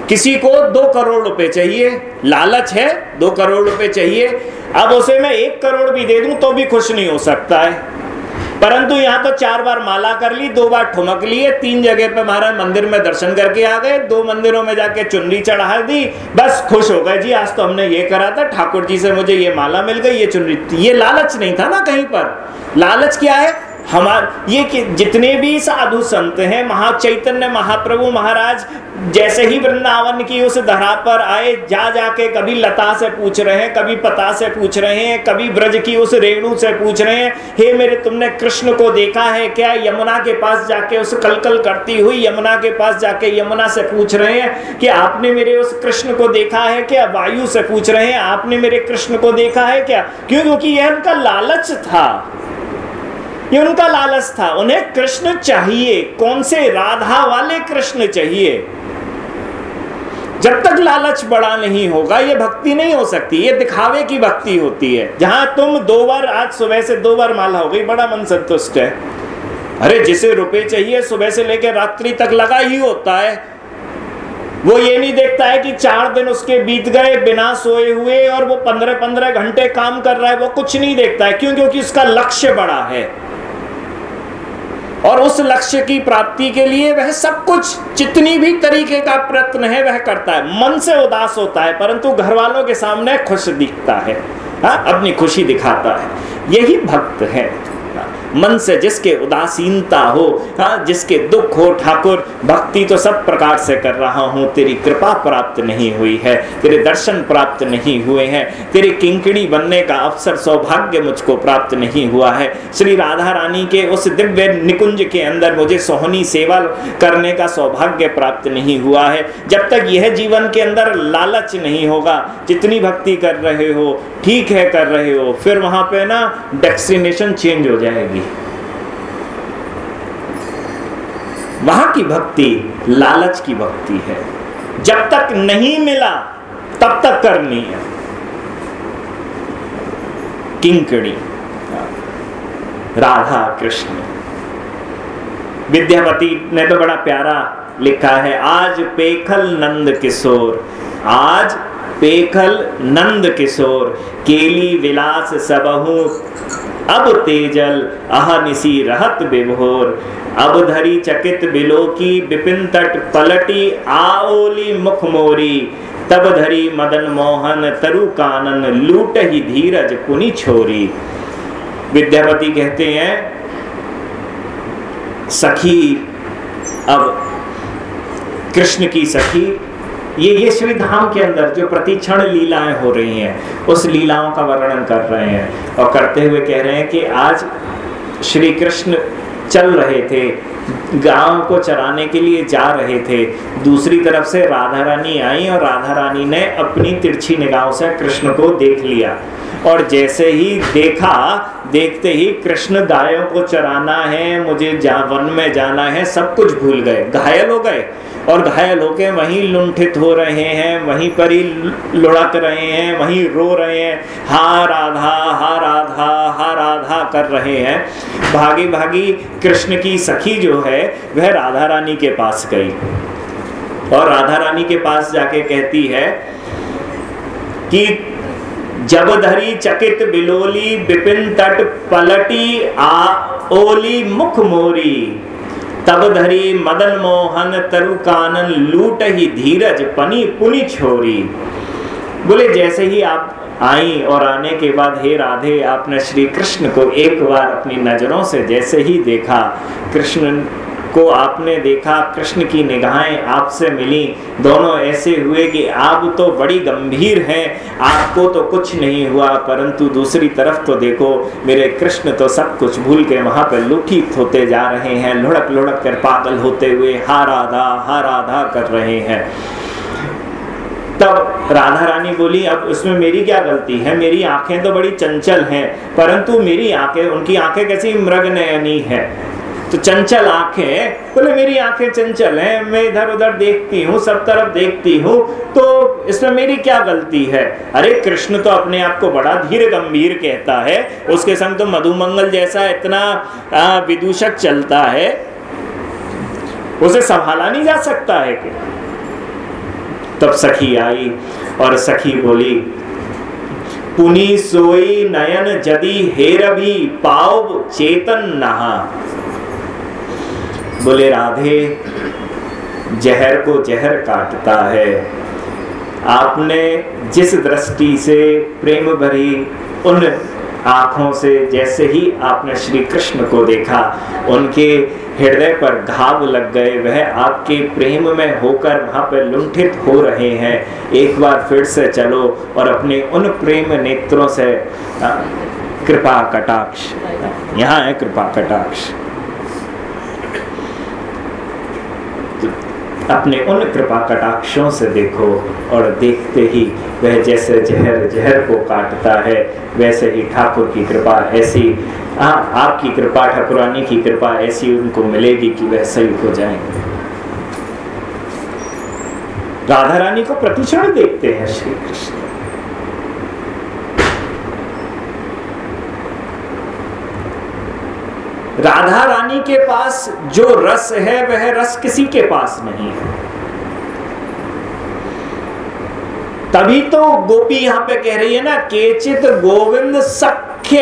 किसी को दो करोड़ रुपए चाहिए। लालच है, दो करोड़ रुपए चाहिए। अब उसे मैं एक करोड़ भी दे दूँ तो भी खुश नहीं हो सकता है। परंतु यहाँ तो चार बार माला कर ली, दो बार ठुमक लिए, तीन जगह पे महाराज मंदिर में दर्शन करके आ गए, दो मंदिरों में जाके चुनरी चढ़ा दी, बस खुश हो गए। जी, आज तो हमने ये करा था, ठाकुर जी से मुझे ये माला मिल गई, ये चुनरी ये लालच नहीं था ना कहीं पर? लालच क्या है? हमारे, ये कि जितने भी साधु संत हैं महा चैतन्य महाप्रभु, महाराज, जैसे ही वृंदावन की उस धरा पर आए, जा जाके कभी लता से पूछ रहे हैं, कभी पता से पूछ रहे हैं, कभी ब्रज की उस रेणु से पूछ रहे हैं, हे मेरे, तुमने कृष्ण को देखा है क्या? यमुना के पास जाके उस कलकल करती हुई, यमुना के पास जाके यमुना से पूछ रहे हैं कि आपने मेरे उस कृष्ण को देखा है क्या? वायु से पूछ रहे हैं, आपने मेरे कृष्ण को देखा है क्या? क्यों? क्योंकि यह उनका लालच था। ये उनका लालच था। उन्हें कृष्ण चाहिए। कौन से राधा वाले कृष्ण चाहिए? जब तक लालच बड़ा नहीं होगा, ये भक्ति नहीं हो सकती। ये दिखावे की भक्ति होती है। जहाँ तुम दो बार, आज सुबह से दो बार माला हो गई, बड़ा मन संतुष्ट है। अरे, जिसे रुपए चाहिए, सुबह से लेकर रात्रि तक लगा ही होता है। वो ये नहीं देखता है कि चार दिन उसके बीत गए, बिना सोए हुए, और वो पंद्रह पंद्रह घंटे काम कर रहा है। वो कुछ नहीं देखता है। क्यों? क्योंकि उसका लक्ष्य बड़ा है। और उस लक्ष्य की प्राप्ति के लिए वह सब कुछ जितनी भी तरीके का प्रयत्न है, वह करता है। मन से उदास होता है, परंतु घर वालों के सामने खुश दिखता है। हा? अपनी खुशी दिखाता है। यही भक्त है। मन से जिसके उदासीनता हो हाँ जिसके दुख हो, ठाकुर, भक्ति तो सब प्रकार से कर रहा हूँ। तेरी कृपा प्राप्त नहीं हुई है, तेरे दर्शन प्राप्त नहीं हुए हैं, तेरे किंकड़ी बनने का अवसर सौभाग्य मुझको प्राप्त नहीं हुआ है। श्री राधा रानी के उस दिव्य निकुंज के अंदर मुझे सोहनी सेवा करने का सौभाग्य प्राप्त नहीं हुआ है। जब तक यह जीवन के अंदर लालच नहीं होगा, जितनी भक्ति कर रहे हो, ठीक है कर रहे हो, फिर वहाँ पे ना डेस्टिनेशन चेंज हो जाएगी। वहाँ की भक्ति लालच की भक्ति है। जब तक नहीं मिला, तब तक करनी है। किंकड़ी, राधा कृष्ण। विद्यापति ने तो बड़ा प्यारा लिखा है, आज पेखल नंद किशोर, आज पेखल नंद किशोर, केली विलास सबहु अब तेजल अहनिसी रहत विभोर अब धरी चकित बिलो की विपिन तट पलटी, आओली मुख मोरी। तब धरी मदन मोहन, तरु कानन, लूट ही धीरज पुनि छोरी। विद्यापति कहते हैं, सखी, अब कृष्ण की सखी ये ये श्री धाम के अंदर जो प्रतिक्षण लीलाएँ हो रही हैं, उस लीलाओं का वर्णन कर रहे हैं और करते हुए कह रहे हैं कि आज श्री कृष्ण चल रहे थे, गाँव को चराने के लिए जा रहे थे। दूसरी तरफ़ से राधा रानी आई और राधा रानी ने अपनी तिरछी निगाहों से कृष्ण को देख लिया और जैसे ही देखा, देखते ही कृष्ण गायों को चराना है, मुझे जा, वन में जाना है, सब कुछ भूल गए, घायल हो गए। और घायल होके वहीं लुंठित हो रहे हैं, वहीं पर ही लुढ़क रहे हैं, वहीं रो रहे हैं। हा राधा हा राधा हा राधा कर रहे हैं। भागी भागी कृष्ण की सखी जो है, वह राधा रानी के पास गई। और राधा रानी के पास जाके कहती है कि जब धरी चकित बिलोली विपिन तट पलटी, आ ओली मुख मोरी। तब धरी मदन मोहन तरु कानन लूट ही धीरज पनी पुनि छोरी। बोले, जैसे ही आप आई और आने के बाद हे राधे, आपने श्री कृष्ण को एक बार अपनी नज़रों से जैसे ही देखा, कृष्ण को आपने देखा, कृष्ण की निगाहें आपसे मिली। दोनों ऐसे हुए कि आप तो बड़ी गंभीर हैं, आपको तो कुछ नहीं हुआ, परंतु दूसरी तरफ़ तो देखो, मेरे कृष्ण तो सब कुछ भूल के वहाँ पर लुठित होते जा रहे हैं, लुढ़क लुढ़क कर पागल होते हुए हा राधा हा राधा कर रहे हैं। तब राधा रानी बोली, अब उसमें मेरी क्या गलती है? मेरी आँखें तो बड़ी चंचल हैं, परंतु मेरी आँखें, उनकी आँखें कैसी मृग नयनी है? तो चंचल आँखें, बोले, मेरी आँखें चंचल हैं, मैं इधर उधर देखती हूँ, सब तरफ़ देखती हूँ तो इसमें मेरी क्या गलती है? अरे, कृष्ण तो अपने आप को बड़ा धीर गंभीर कहता है, उसके संग तो मधुमंगल जैसा इतना विदूषक चलता है। उसे संभाला नहीं जा सकता है कि तब सखी आई और सखी बोली, पुनी सोई नयन जदी हेर भी पाव चेतन नहा। बोले, राधे, जहर को जहर काटता है। आपने जिस दृष्टि से प्रेम भरी उन आँखों से, जैसे ही आपने श्री कृष्ण को देखा, उनके हृदय पर घाव लग गए। वह आपके प्रेम में होकर वहाँ पर लुंठित हो रहे हैं। एक बार फिर से चलो और अपने उन प्रेम नेत्रों से कृपा कटाक्ष। यहाँ है कृपा कटाक्ष। अपने उन कृपा कटाक्षों से देखो और देखते ही वह जैसे जहर जहर को काटता है वैसे ही ठाकुर की कृपा ऐसी आ, आपकी कृपा ठाकुरानी की कृपा ऐसी उनको मिलेगी कि वह सही हो जाएँगे राधा रानी को प्रतिक्षण देखते हैं श्री कृष्ण। राधा रानी के पास जो रस है, वह रस किसी के पास नहीं है। तभी तो गोपी यहाँ पे कह रही है ना, केचित गोविंद सख्य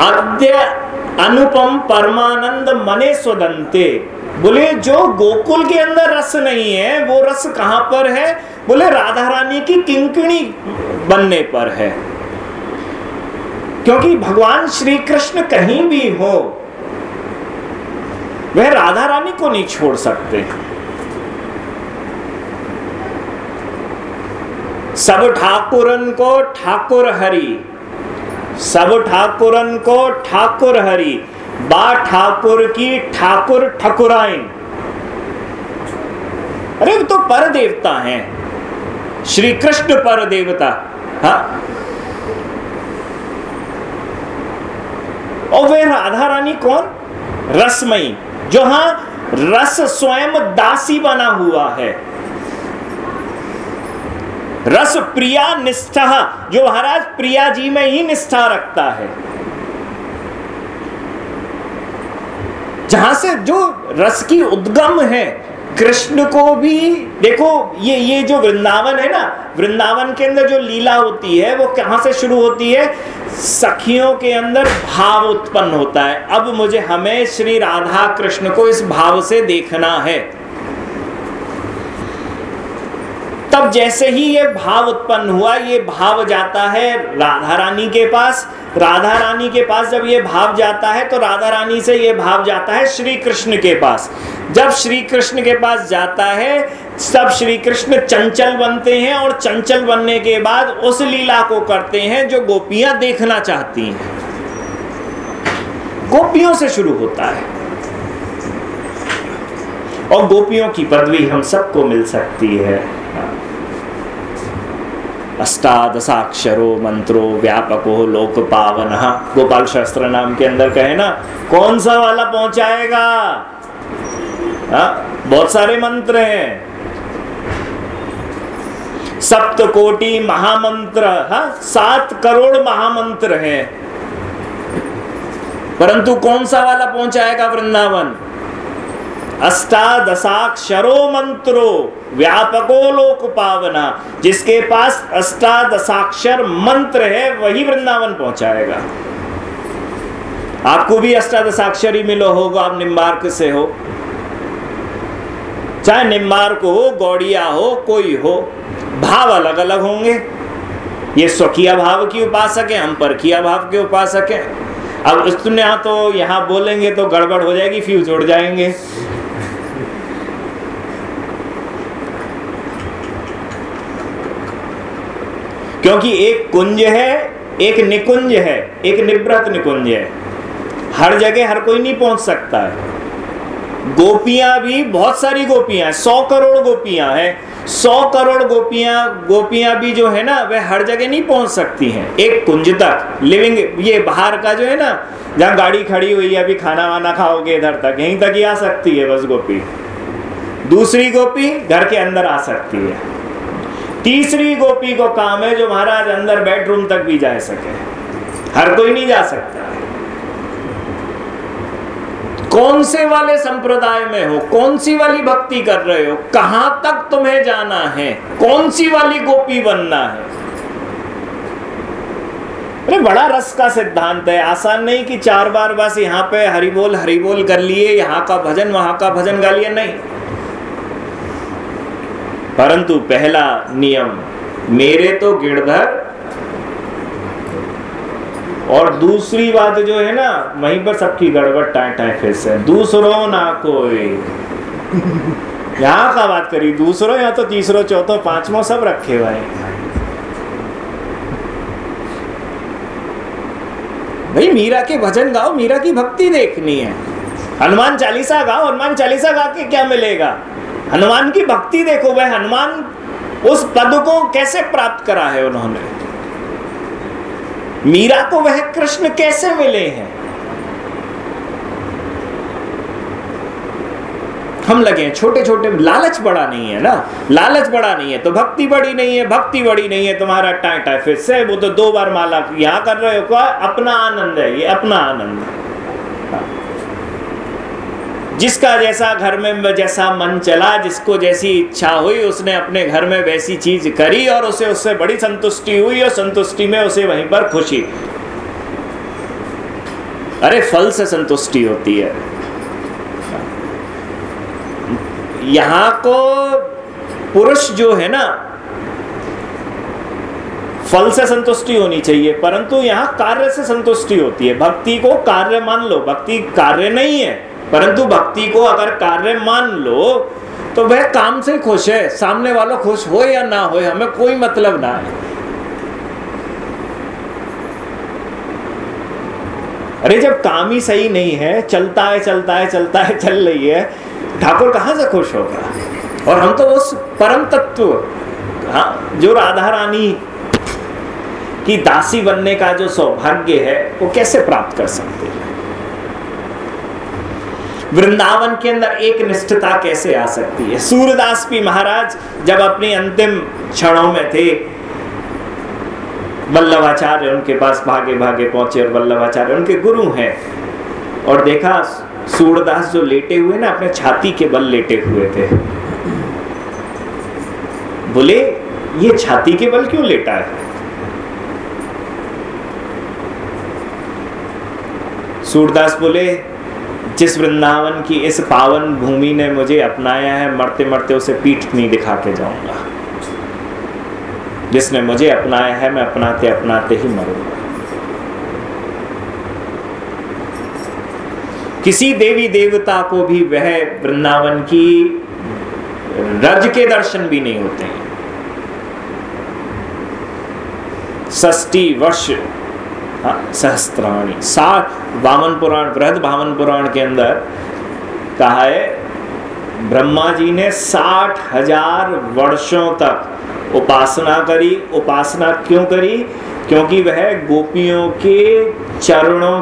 अद्य अनुपम परमानंद मने स्वदंते। बोले, जो गोकुल के अंदर रस नहीं है, वो रस कहाँ पर है? बोले, राधा रानी की किंकणी बनने पर है। क्योंकि भगवान श्री कृष्ण कहीं भी हो, वह राधा रानी को नहीं छोड़ सकते। सब ठाकुरन को ठाकुर हरि, सब ठाकुरन को ठाकुर हरि, बा ठाकुर की ठाकुर ठकुराइन अरे तो पर देवता हैं। श्री कृष्ण पर देवता हाँ? और वह राधा रानी कौन? रसमयी, जो हाँ, रस स्वयं दासी बना हुआ है। रस प्रिया निष्ठा, जो महाराज प्रिया जी में ही निष्ठा रखता है। जहाँ से जो रस की उद्गम है कृष्ण को भी, देखो, ये ये जो वृंदावन है ना, वृंदावन के अंदर जो लीला होती है, वो कहाँ से शुरू होती है? सखियों के अंदर भाव उत्पन्न होता है। अब मुझे, हमें श्री राधा कृष्ण को इस भाव से देखना है। तब जैसे ही ये भाव उत्पन्न हुआ, ये भाव जाता है राधा रानी के पास। राधा रानी के पास जब ये भाव जाता है तो राधा रानी से ये भाव जाता है श्री कृष्ण के पास। जब श्री कृष्ण के पास जाता है सब श्री कृष्ण चंचल बनते हैं और चंचल बनने के बाद उस लीला को करते हैं जो गोपियाँ देखना चाहती हैं। गोपियों से शुरू होता है। और गोपियों की पदवी हम सबको मिल सकती है। अष्टादशाक्षरो मंत्रो व्यापको लोक पावन गोपाल शास्त्र नाम के अंदर कहे ना, कौन सा वाला पहुंचाएगा? बहुत सारे मंत्र हैं। सप्त कोटि महामंत्र, हा? सात करोड़ महामंत्र हैं। परंतु कौन सा वाला पहुंचाएगा वृंदावन? अष्टादशाक्षरो मंत्रो व्यापको लोक पावना जिसके पास अष्टादशाक्षर मंत्र है, वही वृंदावन पहुंचाएगा। आपको भी अष्टादशाक्षरी मिलो होगा, आप निम्बार्क से हो। चाहे निम्बार्क हो, गौड़िया हो, कोई हो, भाव अलग अलग होंगे। ये स्वकीय भाव की उपासक है, हम परखिया भाव के उपासक है। अब तुमने तो यहाँ बोलेंगे तो गड़बड़ हो जाएगी फ्यूज उड़ जाएँगे। क्योंकि एक कुंज है, एक निकुंज है, एक निवृत निकुंज है। हर जगह हर कोई नहीं पहुँच सकता है। गोपियाँ भी बहुत सारी गोपियाँ सौ करोड़ गोपियाँ हैं। सौ करोड़ गोपियाँ गोपियाँ भी जो है ना वह हर जगह नहीं पहुँच सकती हैं। एक कुंज तक लिविंग ये बाहर का जो है ना, जहाँ गाड़ी खड़ी हुई है, अभी खाना वाना खाओगे, इधर तक, यहीं तक ही आ सकती है बस गोपी। दूसरी गोपी घर के अंदर आ सकती है। तीसरी गोपी को काम है जो महाराज अंदर बेडरूम तक भी जा सके। हर कोई नहीं जा सकता। कौन से वाले संप्रदाय में हो? कौन सी वाली भक्ति कर रहे हो? कहाँ तक तुम्हें जाना है? कौन सी वाली गोपी बनना है? अरे, बड़ा रस का सिद्धांत है। आसान नहीं कि चार बार बस यहाँ पे हरिबोल हरिबोल कर लिए, यहाँ का भजन, वहाँ का भजन गा लिया नहीं। परंतु पहला नियम, मेरे तो गिरधर और दूसरी बात जो है ना, वहीं पर सबकी गड़बड़ टाए टाइ फिर से। दूसरों ना कोई। यहाँ का बात करी, दूसरों या तो तीसरो, चौथो पांचवो सब रखे हुए भाई, मीरा के भजन गाओ, मीरा की भक्ति देखनी है। हनुमान चालीसा गाओ, हनुमान चालीसा गा के क्या मिलेगा? हनुमान की भक्ति देखो, वह हनुमान उस पद को कैसे प्राप्त करा है उन्होंने? मीरा को वह कृष्ण कैसे मिले हैं? हम लगे हैं छोटे छोटे लालच बड़ा नहीं है ना? लालच बड़ा नहीं है तो भक्ति बड़ी नहीं है, भक्ति बड़ी नहीं है, तुम्हारा टाइ टाइ फिर से वो तो दो बार माला यहाँ कर रहे हो, क्या? अपना आनंद है, ये अपना आनंद है। जिसका जैसा घर में जैसा मन चला, जिसको जैसी इच्छा हुई, उसने अपने घर में वैसी चीज़ करी और उसे उससे बड़ी संतुष्टि हुई और संतुष्टि में उसे वहीं पर खुशी। अरे, फल से संतुष्टि होती है। यहाँ को पुरुष जो है ना, फल से संतुष्टि होनी चाहिए, परंतु यहाँ कार्य से संतुष्टि होती है। भक्ति को कार्य मान लो, भक्ति कार्य नहीं है। परंतु भक्ति को अगर कार्य मान लो तो वह काम से खुश है। सामने वालों खुश हो या ना हो, हमें कोई मतलब ना है। अरे, जब काम ही सही नहीं है चलता है चलता है चलता है चल रही है, ठाकुर कहाँ से खुश होगा और हम तो उस परम तत्व। हाँ जो राधा रानी की दासी बनने का जो सौभाग्य है, वो कैसे प्राप्त कर सकते हैं? वृंदावन के अंदर एक निष्ठता कैसे आ सकती है? सूरदास भी महाराज जब अपनी अंतिम क्षणों में थे, वल्लभाचार्य उनके पास भागे भागे पहुँचे और वल्लभाचार्य उनके गुरु हैं और देखा, सूरदास जो लेटे हुए ना, अपने छाती के बल लेटे हुए थे। बोले, ये छाती के बल क्यों लेटा है? सूरदास बोले जिस वृंदावन की इस पावन भूमि ने मुझे अपनाया है, मरते मरते उसे पीठ नहीं दिखा के जाऊँगा। जिसने मुझे अपनाया है, मैं अपनाते अपनाते ही मरूँगा। किसी देवी देवता को भी वह वृंदावन की रज के दर्शन भी नहीं होते हैं। षष्टी वर्ष सहस्त्राणी। साठ वामन पुराण, बृहद भावन पुराण के अंदर कहा है, ब्रह्मा जी ने साठ हज़ार वर्षों तक उपासना करी। उपासना क्यों करी? क्योंकि वह गोपियों के चरणों,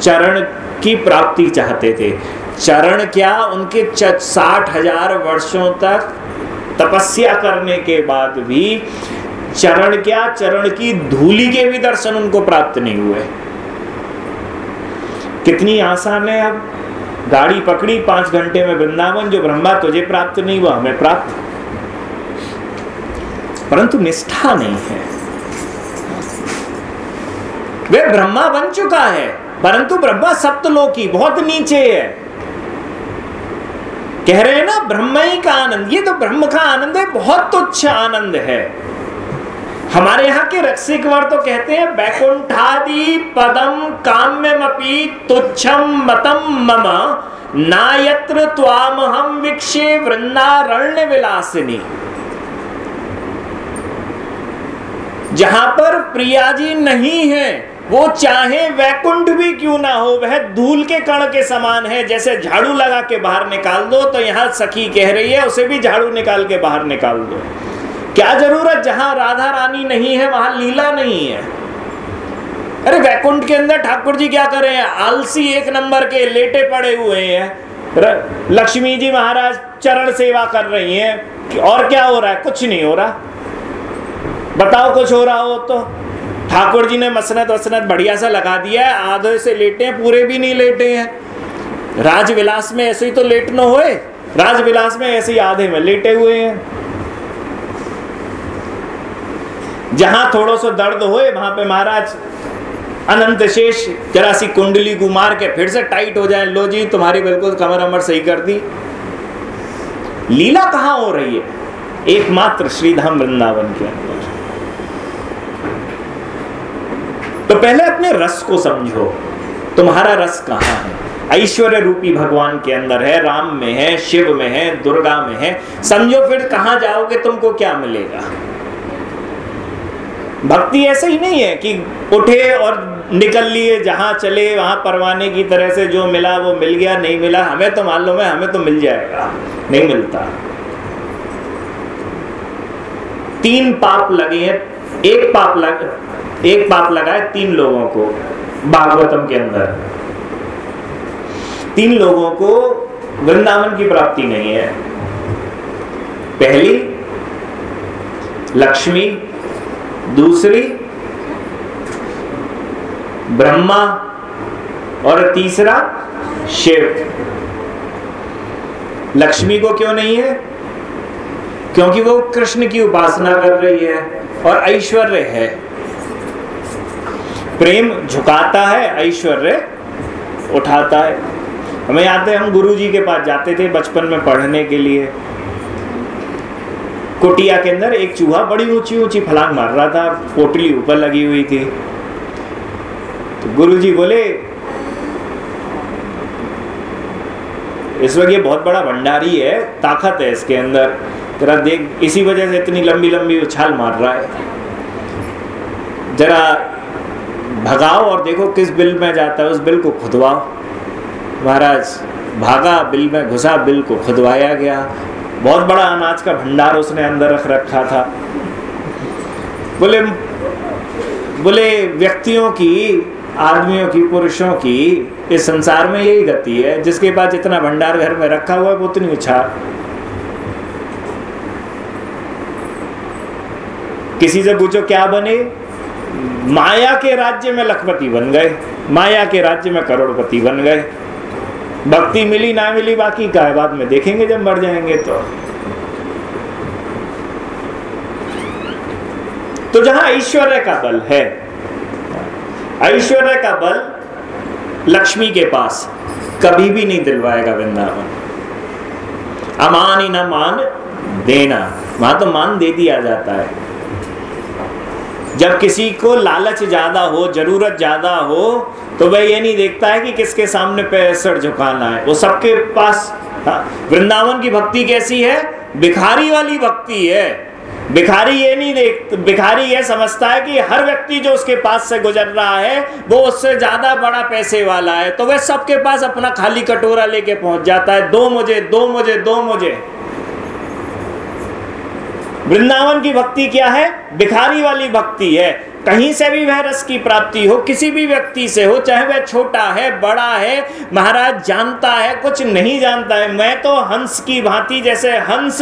चरण की प्राप्ति चाहते थे। चरण क्या? उनके साठ हज़ार वर्षों तक तपस्या करने के बाद भी चरण क्या? चरण की धूली के भी दर्शन उनको प्राप्त नहीं हुए। कितनी आसान है अब। गाड़ी पकड़ी, पाँच घंटे में वृंदावन, जो ब्रह्मा तुझे प्राप्त नहीं हुआ, हमें प्राप्त। परंतु निष्ठा नहीं है। वे ब्रह्मा बन चुका है, परंतु ब्रह्मा सप्तलोकी बहुत नीचे है। कह रहे हैं ना, ब्रह्म ही का आनंद, ये तो ब्रह्म का आनंद है, बहुत तुच्छ आनंद है। हमारे यहाँ के रक्षिक वर तो कहते हैं बैकुंठादि पदम काम्यमपि तुच्छम मतम मम नायत्र त्वाम हम विक्षे वृंदारण्य विलासिनी जहाँ पर प्रिया जी नहीं है, वो चाहे वैकुंठ भी क्यों ना हो, वह धूल के कण के समान है, जैसे झाड़ू लगा के बाहर निकाल दो तो यहाँ सखी कह रही है, उसे भी झाड़ू निकाल के बाहर निकाल दो। क्या ज़रूरत? जहाँ राधा रानी नहीं है, वहाँ लीला नहीं है। अरे वैकुंठ के अंदर ठाकुर जी क्या कर रहे हैं? आलसी एक नंबर के लेटे पड़े हुए हैं। लक्ष्मी जी महाराज चरण सेवा कर रही हैं। और क्या हो रहा है? कुछ नहीं हो रहा। बताओ कुछ हो रहा हो तो। ठाकुर जी ने मसनत वसनत बढ़िया सा लगा दिया है। आधे से लेटे हैं, पूरे भी नहीं लेटे हैं। राजविलास में ऐसे ही तो लेट न होए। राजविलास में ऐसे ही आधे में लेटे हुए हैं। जहाँ थोड़ा सो दर्द होए, वहाँ पे महाराज अनंत शेष जरा सी कुंडली गुमार के फिर से टाइट हो जाए। लो जी, तुम्हारी बिल्कुल कमर अमर सही कर दी। लीला कहाँ हो रही है? एकमात्र श्रीधाम वृंदावन के अंदर। तो पहले अपने रस को समझो। तुम्हारा रस कहाँ है? ऐश्वर्य रूपी भगवान के अंदर है, राम में है, शिव में है, दुर्गा में है। समझो फिर कहाँ जाओगे, तुमको क्या मिलेगा? भक्ति ऐसे ही नहीं है कि उठे और निकल लिए, जहाँ चले, वहाँ परवाने की तरह से जो मिला, वो मिल गया, नहीं मिला। हमें तो मालूम है हमें तो मिल जाएगा। नहीं मिलता। तीन पाप लगे हैं। एक पाप लग, एक पाप लगा है तीन लोगों को, भागवतम के अंदर। तीन लोगों को वृंदावन की प्राप्ति नहीं है। पहली, लक्ष्मी दूसरी, ब्रह्मा, और तीसरा, शिव। लक्ष्मी को क्यों नहीं है? क्योंकि वो कृष्ण की उपासना कर रही है, और ऐश्वर्य है। प्रेम झुकाता है, ऐश्वर्य उठाता है। हमें याद है, हम गुरु जी के पास जाते थे बचपन में पढ़ने के लिए। कुटिया के अंदर एक चूहा बड़ी ऊँची ऊँची फलांग मार रहा था, पोटली ऊपर लगी हुई थी। तो गुरु जी बोले, इस वक्त ये बहुत बड़ा भंडारी है, ताकत है इसके अंदर। जरा देख, इसी वजह से इतनी लंबी लंबी उछाल मार रहा है। जरा भगाओ और देखो किस बिल में जाता है, उस बिल को खुदवाओ। महाराज, भागा, बिल में घुसा, बिल को खुदवाया गया। बहुत बड़ा अनाज का भंडार उसने अंदर रख रखा था। बोले बोले, व्यक्तियों की, आदमियों की, पुरुषों की इस संसार में यही गति है, जिसके पास जितना भंडार घर में रखा हुआ है, वो उतनी उछाल। किसी से पूछो, क्या बने? माया के राज्य में लखपति बन गए, माया के राज्य में करोड़पति बन गए। भक्ति मिली, ना मिली, बाकी का है? बाद में देखेंगे, जब मर जाएँगे तो। तो जहाँ ऐश्वर्य का बल है, ऐश्वर्य का बल लक्ष्मी के पास कभी भी नहीं दिलवाएगा वृंदावन। अमान ही न मान देना। वहाँ तो मान दे दिया जाता है। जब किसी को लालच ज़्यादा हो, ज़रूरत ज़्यादा हो तो वह ये नहीं देखता है कि किसके सामने पैसर झुकाना है। वो सबके पास हाँ, वृंदावन की भक्ति कैसी है? भिखारी वाली भक्ति है। भिखारी ये नहीं देख भिखारी ये समझता है कि हर व्यक्ति जो उसके पास से गुजर रहा है वो उससे ज़्यादा बड़ा पैसे वाला है। तो वह सबके पास अपना खाली कटोरा लेके पहुँच जाता है। दो मुझे दो मुझे दो मुझे। वृंदावन की भक्ति क्या है? भिखारी वाली भक्ति है। कहीं से भी वह रस की प्राप्ति हो, किसी भी व्यक्ति से हो, चाहे वह छोटा है, बड़ा है, महाराज जानता है, कुछ नहीं जानता है। मैं तो हंस की भांति, जैसे हंस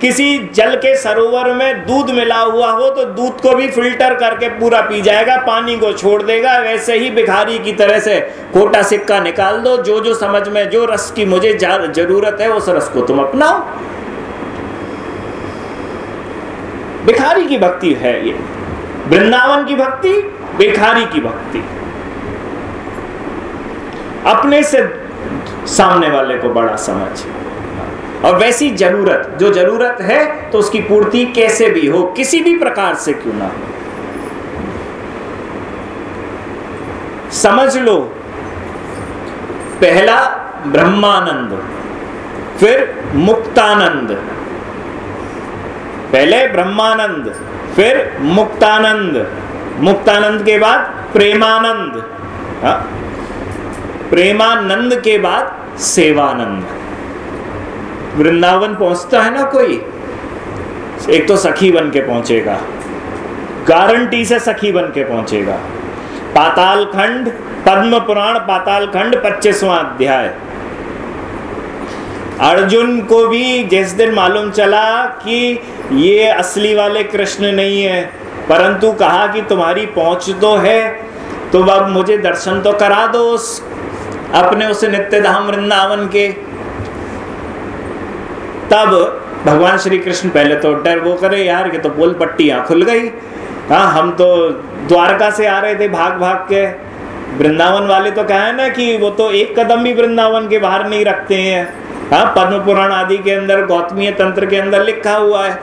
किसी जल के सरोवर में दूध मिला हुआ हो तो दूध को भी फ़िल्टर करके पूरा पी जाएगा, पानी को छोड़ देगा। वैसे ही भिखारी की तरह से कोटा सिक्का निकाल दो। जो जो समझ में, जो रस की मुझे ज़रूरत है, उस रस को तुम अपनाओ। भिखारी की भक्ति है ये। वृंदावन की भक्ति, भिखारी की भक्ति। अपने से सामने वाले को बड़ा समझ। और वैसी ज़रूरत, जो ज़रूरत है तो उसकी पूर्ति कैसे भी हो, किसी भी प्रकार से क्यों ना हो। समझ लो, पहला ब्रह्मानंद, फिर मुक्तानंद। पहले ब्रह्मानंद, फिर मुक्तानंद। मुक्तानंद के बाद प्रेमानंद। हा? प्रेमानंद के बाद सेवानंद। वृंदावन पहुँचता है ना कोई? एक तो सखी बन के पहुंचेगा। गारंटी से सखी बन के पहुंचेगा। पाताल खंड पद्म पुराण पाताल खंड पच्चीसवां अध्याय। अर्जुन को भी जिस दिन मालूम चला कि ये असली वाले कृष्ण नहीं है, परंतु कहा कि तुम्हारी पहुँच तो है तो अब मुझे दर्शन तो करा दो उस अपने उस नित्य धाम वृंदावन के। तब भगवान श्री कृष्ण पहले तो डर वो करे, यार, ये तो पुल पट्टियाँ खुल गई। हाँ हम तो द्वारका से आ रहे थे भाग भाग के। वृंदावन वाले तो कहा है ना कि वो तो एक कदम भी वृंदावन के बाहर नहीं रखते हैं। हाँ पद्म पुराण आदि के अंदर, गौतमीय तंत्र के अंदर लिखा हुआ है।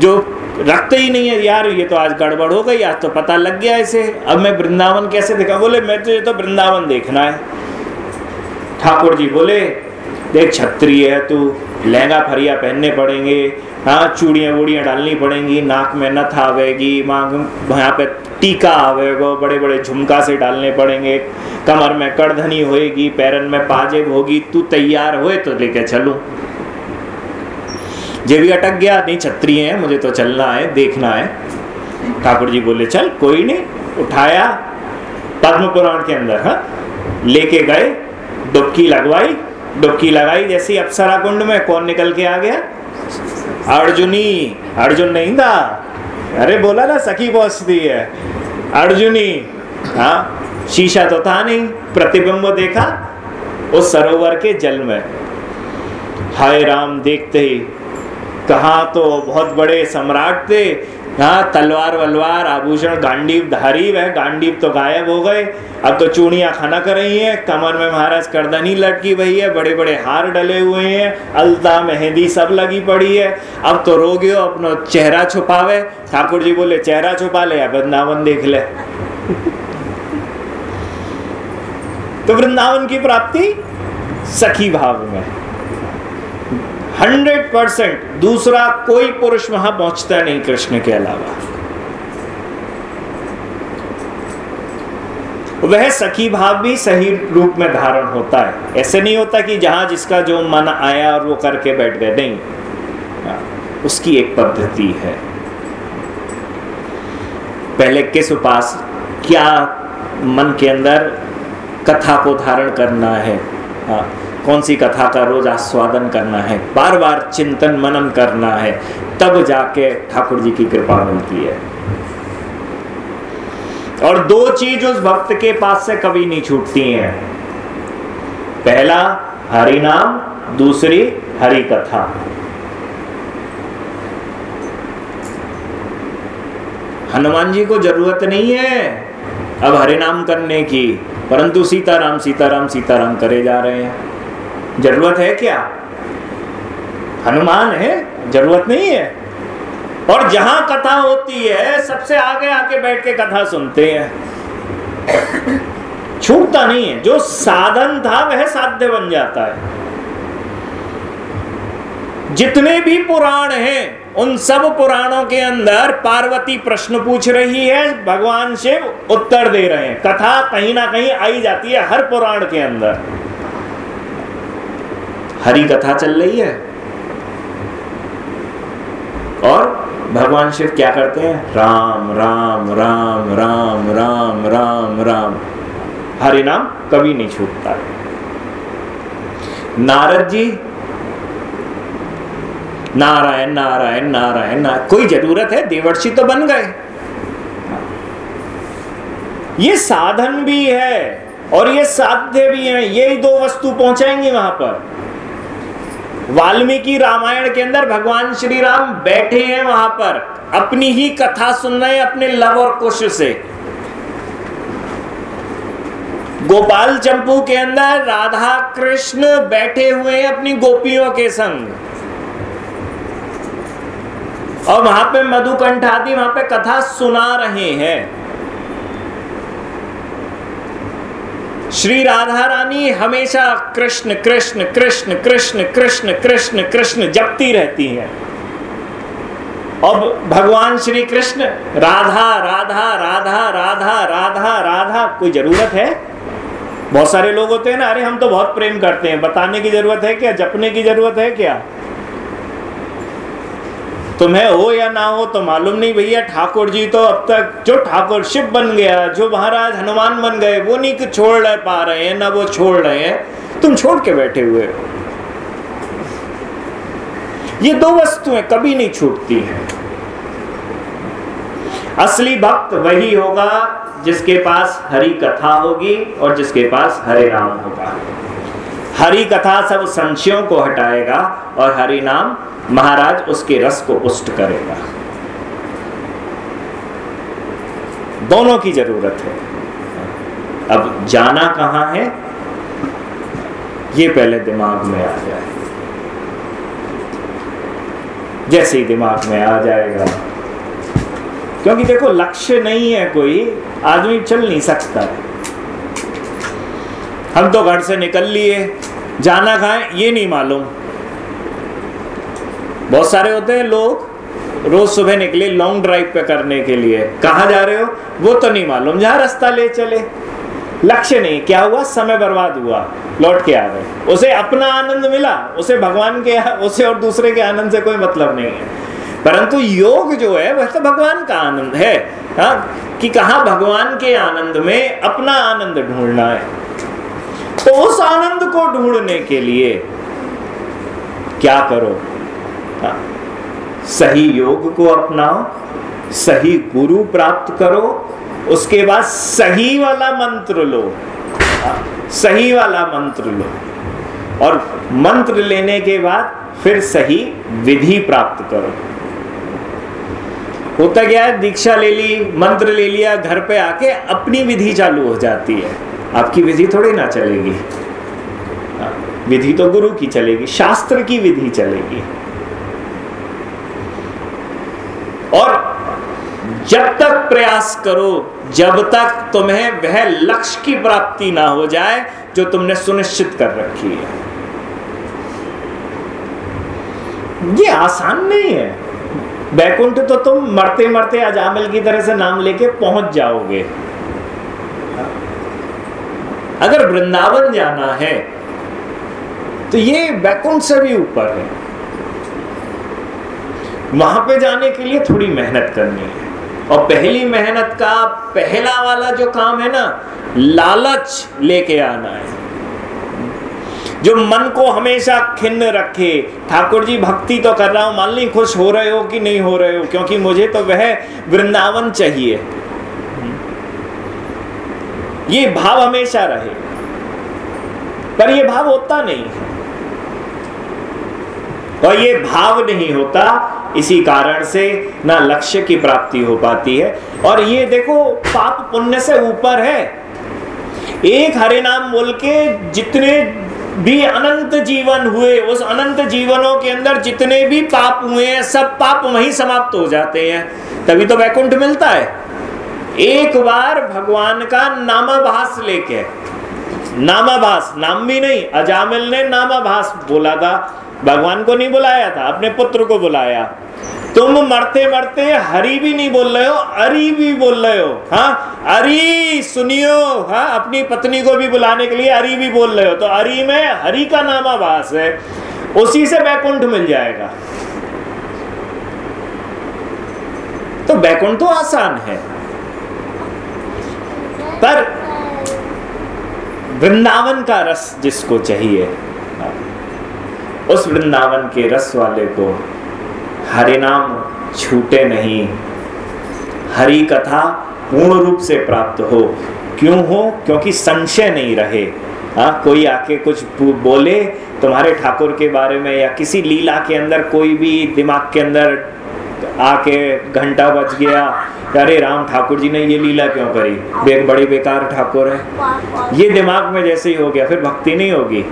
जो रखते ही नहीं है, यार, ये तो आज गड़बड़ हो गई, आज तो पता लग गया इसे। अब मैं वृंदावन कैसे देखा? बोले मैं तो ये तो वृंदावन देखना है। ठाकुर जी बोले देख, छत्री है तू। लहंगा फरिया पहनने पड़ेंगे। हाँ चूड़ियाँ वूड़ियाँ डालनी पड़ेंगी। नाक में नथ आवेगी, मांग, यहाँ पे टीका आवेगा बड़े बड़े झुमका से डालने पड़ेंगे। कमर में कड़धनी होएगी, पैरन में पाजेब होगी। तू तैयार हुए तो लेके चलू। जे भी अटक गया। नहीं, छत्री है, मुझे तो चलना है, देखना है। ठाकुर जी बोले, चल, कोई नहीं, उठाया। पद्म पुराण के अंदर, हा, लेके गए, डुबकी लगवाई। डुबकी लगाई जैसी अप्सरा कुंड में, कौन निकल के आ गया? अर्जुनी। अर्जुन नहीं था? अरे बोला ना, सखी पहुँचती है। अर्जुनी। हाँ शीशा तो था नहीं, प्रतिबिंब देखा उस सरोवर के जल में। हाय राम, देखते ही। कहा तो बहुत बड़े सम्राट थे हाँ तलवार वलवार, आभूषण, गांडीव धारी है, गांडीव तो गायब हो गए। अब तो चूड़ियाँ खनक रही हैं। कमर में महाराज करदनी लटकी हुई है बड़े बड़े हार डले हुए हैं, अलता, मेहंदी सब लगी पड़ी है। अब तो रो गयो अपना चेहरा छुपावे। ठाकुर जी बोले, चेहरा छुपा ले वृंदावन देख ले। तो वृंदावन की प्राप्ति सखी भाव में। हंड्रेड परसेंट दूसरा कोई पुरुष वहाँ पहुँचता नहीं कृष्ण के अलावा। वह सखी भाव भी सही रूप में धारण होता है। ऐसे नहीं होता कि जहाँ जिसका जो मन आया और वो करके बैठ गए। नहीं। हाँ, उसकी एक पद्धति है। पहले किस उपास क्या मन के अंदर कथा को धारण करना है? हाँ कौन सी कथा का रोज आस्वादन करना है? बार बार चिंतन मनन करना है। तब जाके ठाकुर जी की कृपा मिलती है। और दो चीज़ उस भक्त के पास से कभी नहीं छूटती हैं। पहला, हरि नाम, दूसरी, हरि कथा। हनुमान जी को ज़रूरत नहीं है अब हरि नाम करने की, परंतु सीताराम सीताराम सीताराम करे जा रहे हैं। ज़रूरत है क्या? हनुमान है, ज़रूरत नहीं है। और जहाँ कथा होती है, सबसे आगे आके बैठ के कथा सुनते हैं। छूटता नहीं है, जो साधन था वह साध्य बन जाता है। जितने भी पुराण हैं, उन सब पुराणों के अंदर पार्वती प्रश्न पूछ रही है, भगवान शिव उत्तर दे रहे हैं। कथा कहीं ना कहीं आई जाती है हर पुराण के अंदर। हरी कथा चल रही है। और भगवान शिव क्या करते हैं? राम राम राम राम राम राम राम। हरि नाम कभी नहीं छूटता। नारद जी, नारायण नारायण नारायण, ना, कोई ज़रूरत है? देवर्षि तो बन गए। ये साधन भी है और ये साध्य भी है। यही दो वस्तु पहुंचाएँगे वहाँ पर। वाल्मीकि रामायण के अंदर भगवान श्री राम बैठे हैं वहाँ पर, अपनी ही कथा सुन रहे हैं अपने लव और कुश से। गोपाल चंपू के अंदर राधा कृष्ण बैठे हुए हैं अपनी गोपियों के संग। और वहाँ पे मधुकंठ आदि वहाँ पे कथा सुना रहे हैं। श्री राधा रानी हमेशा कृष्ण कृष्ण कृष्ण कृष्ण कृष्ण कृष्ण कृष्ण जपती रहती हैं। अब भगवान श्री कृष्ण, राधा राधा राधा राधा राधा राधा, कोई ज़रूरत है? बहुत सारे लोग होते हैं ना, अरे हम तो बहुत प्रेम करते हैं, बताने की ज़रूरत है क्या, जपने की ज़रूरत है क्या? तुम्हें हो या ना हो तो मालूम नहीं भैया, ठाकुर जी तो अब तक जो ठाकुर शिव बन गया, जो महाराज हनुमान बन गए, वो नहीं छोड़ रहे, पा रहे हैं, ना वो छोड़ रहे हैं। तुम छोड़ के बैठे हुए ये दो वस्तुएँ कभी नहीं छूटती हैं। असली भक्त वही होगा जिसके पास हरि कथा होगी और जिसके पास हरे राम होगा। हरि कथा सब संशयों को हटाएगा और हरि नाम महाराज उसके रस को पुष्ट करेगा। दोनों की ज़रूरत है। अब जाना कहाँ है? ये पहले दिमाग में आ जाए। जैसे ही दिमाग में आ जाएगा। क्योंकि देखो, लक्ष्य नहीं है कोई, आदमी चल नहीं सकता। है हम तो घर से निकल लिए, जाना कहा ये नहीं मालूम। बहुत सारे होते हैं लोग, रोज सुबह निकले लॉन्ग ड्राइव पे करने के लिए। कहा जा रहे हो? वो तो नहीं मालूम, जहाँ रास्ता ले चले। लक्ष्य नहीं, क्या हुआ? समय बर्बाद हुआ, लौट के आ गए। उसे अपना आनंद मिला, उसे भगवान के, उसे और दूसरे के आनंद से कोई मतलब नहीं है। परंतु योग जो है, वह तो भगवान का आनंद है। हा? कि कहा भगवान के आनंद में अपना आनंद ढूंढना है। तो उस आनंद को ढूँढने के लिए क्या करो? हाँ। सही योग को अपनाओ, सही गुरु प्राप्त करो, उसके बाद सही वाला मंत्र लो। हाँ। सही वाला मंत्र लो। और मंत्र लेने के बाद फिर सही विधि प्राप्त करो। होता क्या है, दीक्षा ले ली, मंत्र ले लिया, घर पे आके अपनी विधि चालू हो जाती है। आपकी विधि थोड़ी ना चलेगी। विधि तो गुरु की चलेगी, शास्त्र की विधि चलेगी। और जब तक प्रयास करो, जब तक तुम्हें वह लक्ष्य की प्राप्ति ना हो जाए, जो तुमने सुनिश्चित कर रखी है। ये आसान नहीं है। बैकुंठ तो तुम मरते मरते अजामिल की तरह से नाम लेके पहुँच जाओगे। अगर वृंदावन जाना है तो ये वैकुंठ से भी ऊपर है। वहाँ पे जाने के लिए थोड़ी मेहनत करनी है। और पहली मेहनत का पहला वाला जो काम है ना, लालच लेके आना है। जो मन को हमेशा खिन्न रखे, ठाकुर जी भक्ति तो कर रहा हूँ, मान ली खुश हो रहे हो कि नहीं हो रहे हो, क्योंकि मुझे तो वह वृंदावन चाहिए। ये भाव हमेशा रहे। पर ये भाव होता नहीं है। और ये भाव नहीं होता, इसी कारण से ना लक्ष्य की प्राप्ति हो पाती है। और ये देखो, पाप पुण्य से ऊपर है। एक हरे नाम बोल के जितने भी अनंत जीवन हुए, उस अनंत जीवनों के अंदर जितने भी पाप हुए हैं, सब पाप वहीं समाप्त हो जाते हैं। तभी तो वैकुंठ मिलता है। एक बार भगवान का नामाभास लेके नामाभास, नाम भी नहीं, अजामिल ने नामाभास बोला था। भगवान को नहीं बुलाया था, अपने पुत्र को बुलाया। तुम मरते मरते हरी भी नहीं बोल रहे हो, अरी भी बोल रहे हो हाँ? अरी सुनियो हाँ? अपनी पत्नी को भी बुलाने के लिए अरी भी बोल रहे हो। तो अरी में हरी का नामाभास है, उसी से बैकुंठ मिल जाएगा। तो बैकुंठ तो आसान है। पर वृंदावन का रस जिसको चाहिए उस वृंदावन के रस वाले को हरि नाम छूटे नहीं। हरि कथा पूर्ण रूप से प्राप्त हो। क्यों हो? क्योंकि संशय नहीं रहे। आ, हाँ, कोई आके कुछ बोले तुम्हारे ठाकुर के बारे में या किसी लीला के अंदर कोई भी दिमाग के अंदर आके घंटा बज गया। अरे राम ठाकुर जी ने ये लीला क्यों करी? बे, बड़ी बेकार ठाकुर है। ये दिमाग में जैसे ही हो गया फिर भक्ति नहीं होगी।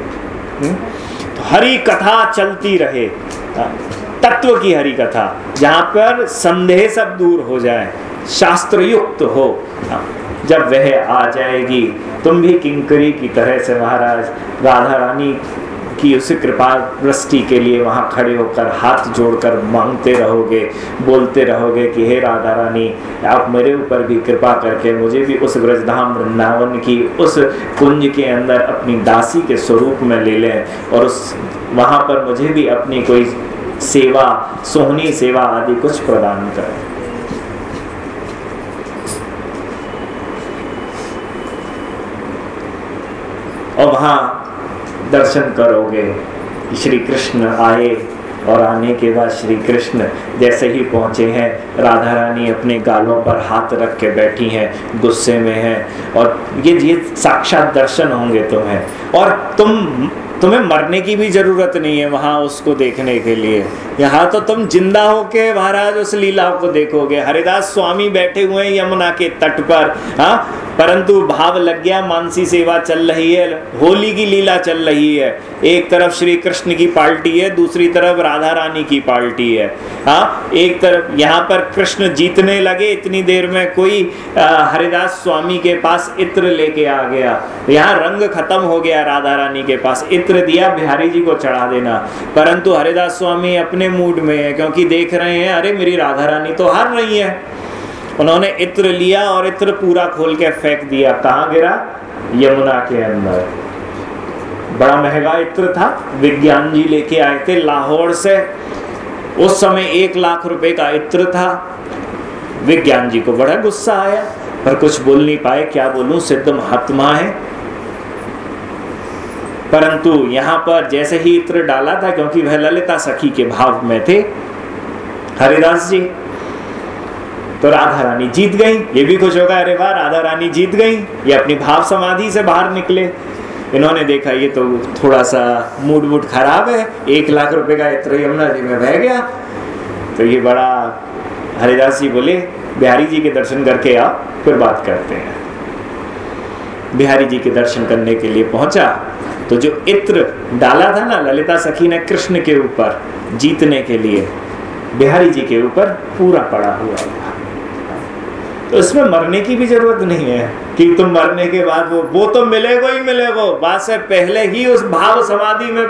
हम्म? तो हरी कथा चलती रहे। हाँ। तत्व की हरी कथा जहाँ पर संदेह सब दूर हो जाए शास्त्र युक्त हो। जब वह आ जाएगी तुम भी किंकरी की तरह से महाराज राधा रानी की उस कृपा दृष्टि के लिए वहाँ खड़े होकर हाथ जोड़कर मांगते रहोगे, बोलते रहोगे कि, हे राधा रानी, आप मेरे ऊपर भी कृपा करके मुझे भी उस ब्रजधाम वृंदावन की उस कुंज के अंदर अपनी दासी के स्वरूप में ले लें और उस, वहाँ पर मुझे भी अपनी कोई सेवा, सोहनी सेवा आदि कुछ प्रदान करें। और वहाँ दर्शन करोगे श्री कृष्ण आए और आने के बाद श्री कृष्ण जैसे ही पहुँचे हैं, राधा रानी अपने गालों पर हाथ रख के बैठी हैं, गुस्से में हैं और ये ये साक्षात दर्शन होंगे तुम्हें। और तुम तुम्हें मरने की भी ज़रूरत नहीं है वहाँ उसको देखने के लिए। यहाँ तो तुम ज़िंदा होके महाराज उस लीला को देखोगे। हरिदास स्वामी बैठे हुए हैं यमुना के तट पर हाँ? परंतु भाव लग गया, मानसी सेवा चल रही है, होली की लीला चल रही है। एक तरफ़ श्री कृष्ण की पार्टी है, दूसरी तरफ़ राधा रानी की पार्टी है हाँ? एक तरफ़ यहाँ पर कृष्ण जीतने लगे, इतनी देर में कोई हरिदास स्वामी के पास इत्र लेके आ गया। यहाँ रंग खत्म हो गया राधा रानी के पास, इत्र दिया बिहारी जी को चढ़ा देना। परंतु हरिदास स्वामी अपने मूड में है, क्योंकि देख रहे हैं, अरे मेरी राधा रानी तो हार रही है। उन्होंने इत्र लिया और इत्र पूरा खोल के फेंक दिया। कहा गिरा? यमुना के अंदर। बड़ा महँगा इत्र था। विज्ञान जी लेके आए थे लाहौर से। उस समय एक लाख रुपए का इत्र था। विज्ञान जी को बड़ा गुस्सा आया। पर कुछ बोल नहीं पाए। क्या बोलूँ? सिद्ध महात्मा है। परंतु यहाँ पर जैसे ही इत्र डाला था, क्योंकि वह ललिता सखी के भाव में थे, हरिदास जी तो राधा रानी जीत गई। ये भी खुश होगा अरे वाह, राधा रानी जीत गई। ये अपनी भाव समाधि से बाहर निकले। इन्होंने देखा, ये तो थोड़ा सा मूड वूड खराब है। एक लाख रुपए का इत्र यमुना जी में बह गया। तो ये बड़ा हरिदास जी बोले, बिहारी जी के दर्शन करके आओ, फिर बात करते हैं। बिहारी जी के दर्शन करने के लिए पहुँचा तो जो इत्र डाला था ना, ललिता सखी ने कृष्ण के ऊपर जीतने के लिए, बिहारी जी के ऊपर पूरा पड़ा हुआ था। तो इसमें मरने की भी ज़रूरत नहीं है, कि तुम मरने के बाद वो वो तो मिलेगा ही मिलेगा बात से पहले ही उस भाव समाधि में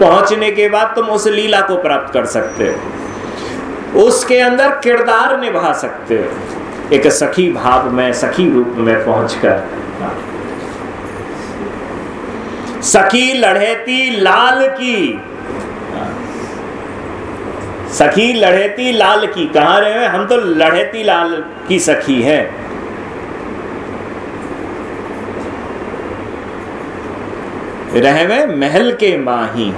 पहुँचने के बाद तुम उस लीला को प्राप्त कर सकते हो। उसके अंदर किरदार निभा सकते हो। एक सखी भाव में, सखी रूप में पहुंचकर। सखी लड़ेती लाल की। सखी लड़ेती लाल की। कहा रहे हैं? हम तो लड़ेती लाल की सखी है। रहवे महल के माही।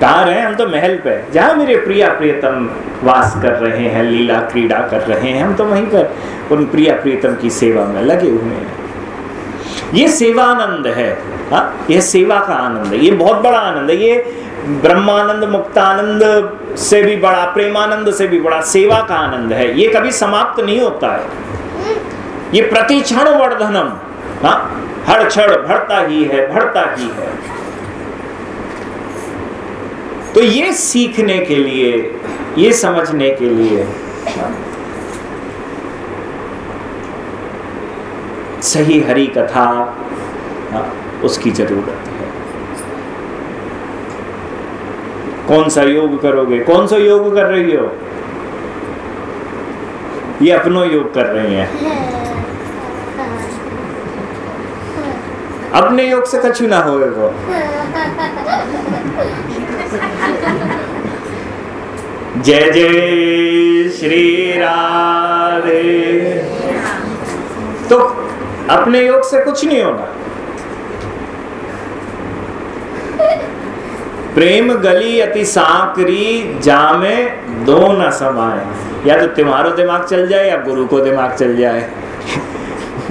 कहा रहे हम तो महल पे। जहाँ मेरे प्रिया प्रियतम वास कर रहे हैं, लीला क्रीड़ा कर रहे हैं, हम तो वहीं पर उन प्रिया प्रियतम की सेवा में लगे हुए हैं। ये सेवानंद है। हा? यह सेवा का आनंद है। ये बहुत बड़ा आनंद है। ये ब्रह्मानंद, मुक्तानंद से भी बड़ा, प्रेमानंद से भी बड़ा सेवा का आनंद है। ये कभी समाप्त नहीं होता है। ये प्रति क्षण वर्धनम हाँ हर क्षण बढ़ता ही है बढ़ता ही है। तो ये सीखने के लिए, ये समझने के लिए सही हरी कथा हाँ, उसकी ज़रूरत है। कौन सा योग करोगे? कौन सा योग कर रही हो? ये अपनो योग कर रही हैं। अपने योग से कछु ना हो जय जय श्री राधे। तो अपने योग से कुछ नहीं होना। प्रेम गली अति सांकरी, जामे दो न समाए या तो तुम्हारो दिमाग चल जाए, या गुरु को दिमाग चल जाए।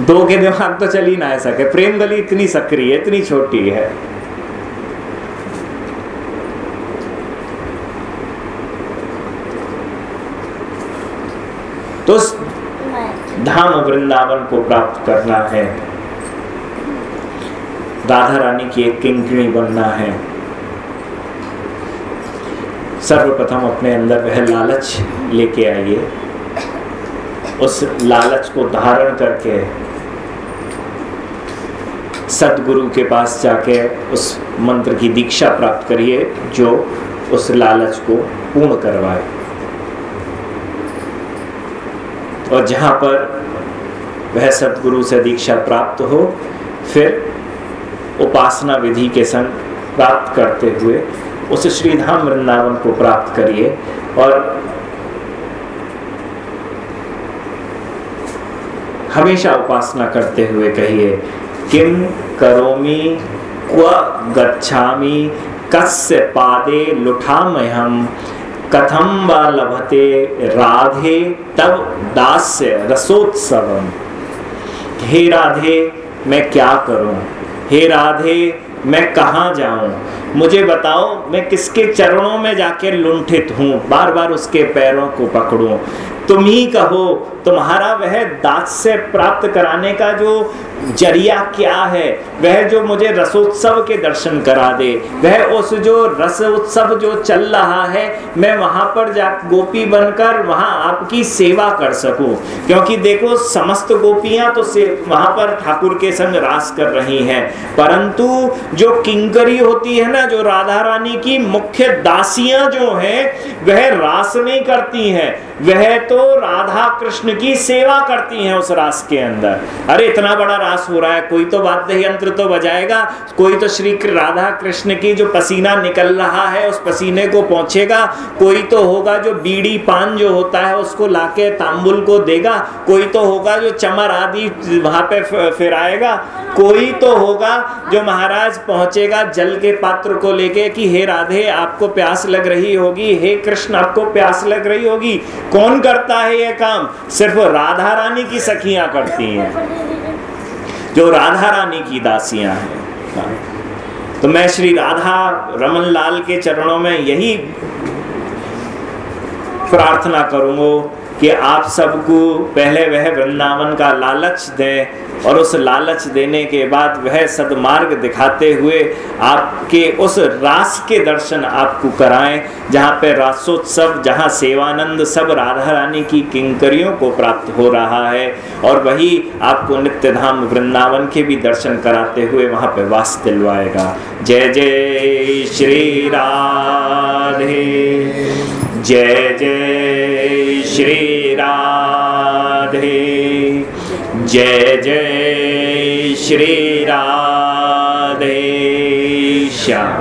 (laughs) दो के दिमाग तो चल ही ना सके प्रेम गली इतनी सक्रिय इतनी छोटी है। तो धाम वृंदावन को प्राप्त करना है। राधा रानी की एक किंकिणी बनना है। सर्वप्रथम अपने अंदर वह लालच लेके आइए। उस लालच को धारण करके, सदगुरु के पास जाके उस मंत्र की दीक्षा प्राप्त करिए, जो उस लालच को पूर्ण करवाए। और जहाँ पर वह सदगुरु से दीक्षा प्राप्त हो, फिर उपासना विधि के संग प्राप्त करते हुए उस श्रीधाम वृंदावन को प्राप्त करिए और हमेशा उपासना करते हुए कहिए किम करोमी, क्व गच्छामि, कस्य पादे लुठामहम कथम व लभते राधे तब दास्य रसोत्सवम। हे राधे, मैं क्या करूँ? हे राधे, मैं कहाँ जाऊँ? मुझे बताओ, मैं किसके चरणों में जाके लुंठित हूँ? बार बार उसके पैरों को पकड़ूं। तुम ही कहो। तुम्हारा वह दास से प्राप्त कराने का जो ज़रिया क्या है, वह जो मुझे रसोत्सव के दर्शन करा दे, वह उस जो रस उत्सव जो चल रहा है, मैं वहाँ पर जा, गोपी बनकर वहाँ आपकी सेवा कर सकूँ। क्योंकि देखो, समस्त गोपियाँ तो से, वहाँ पर ठाकुर के संग रास कर रही हैं। परंतु जो किंकरी होती है ना, जो राधा रानी की मुख्य दासियाँ जो हैं, वह रास नहीं करती हैं। वह तो राधा कृष्ण की सेवा करती हैं उस रास के अंदर। अरे, इतना बड़ा रास हो रहा है, कोई तो वाद्य यंत्र तो बजाएगा, कोई तो श्री राधा कृष्ण की जो पसीना निकल रहा है, उस पसीने को पहुंचेगा, कोई तो होगा जो बीड़ी पान जो होता है, उसको लाके तांबुल को देगा, कोई तो होगा जो चमर आदि वहाँ पे फिराएगा, कोई तो होगा जो महाराज पहुंचेगा जल के पात्र को लेके कि, हे राधे, आपको प्यास लग रही होगी, हे कृष्ण, आपको प्यास लग रही होगी कौन करता है ये काम? सिर्फ़ राधा रानी की सखियाँ करती हैं। जो राधा रानी की दासियाँ हैं। तो मैं श्री राधा रमन लाल के चरणों में यही प्रार्थना करूँगा। कि आप सबको पहले वह वृंदावन का लालच दें और उस लालच देने के बाद वह सदमार्ग दिखाते हुए आपके उस रास के दर्शन आपको कराएँ, जहाँ पे रासोत्सव, जहाँ सेवानंद सब राधा रानी की किंकरियों को प्राप्त हो रहा है और वही आपको नित्य धाम वृंदावन के भी दर्शन कराते हुए वहाँ पे वास दिलवाएगा। जय जय श्री राधे। जय जय श्री राधे। जय जय श्री राधे। श्याम।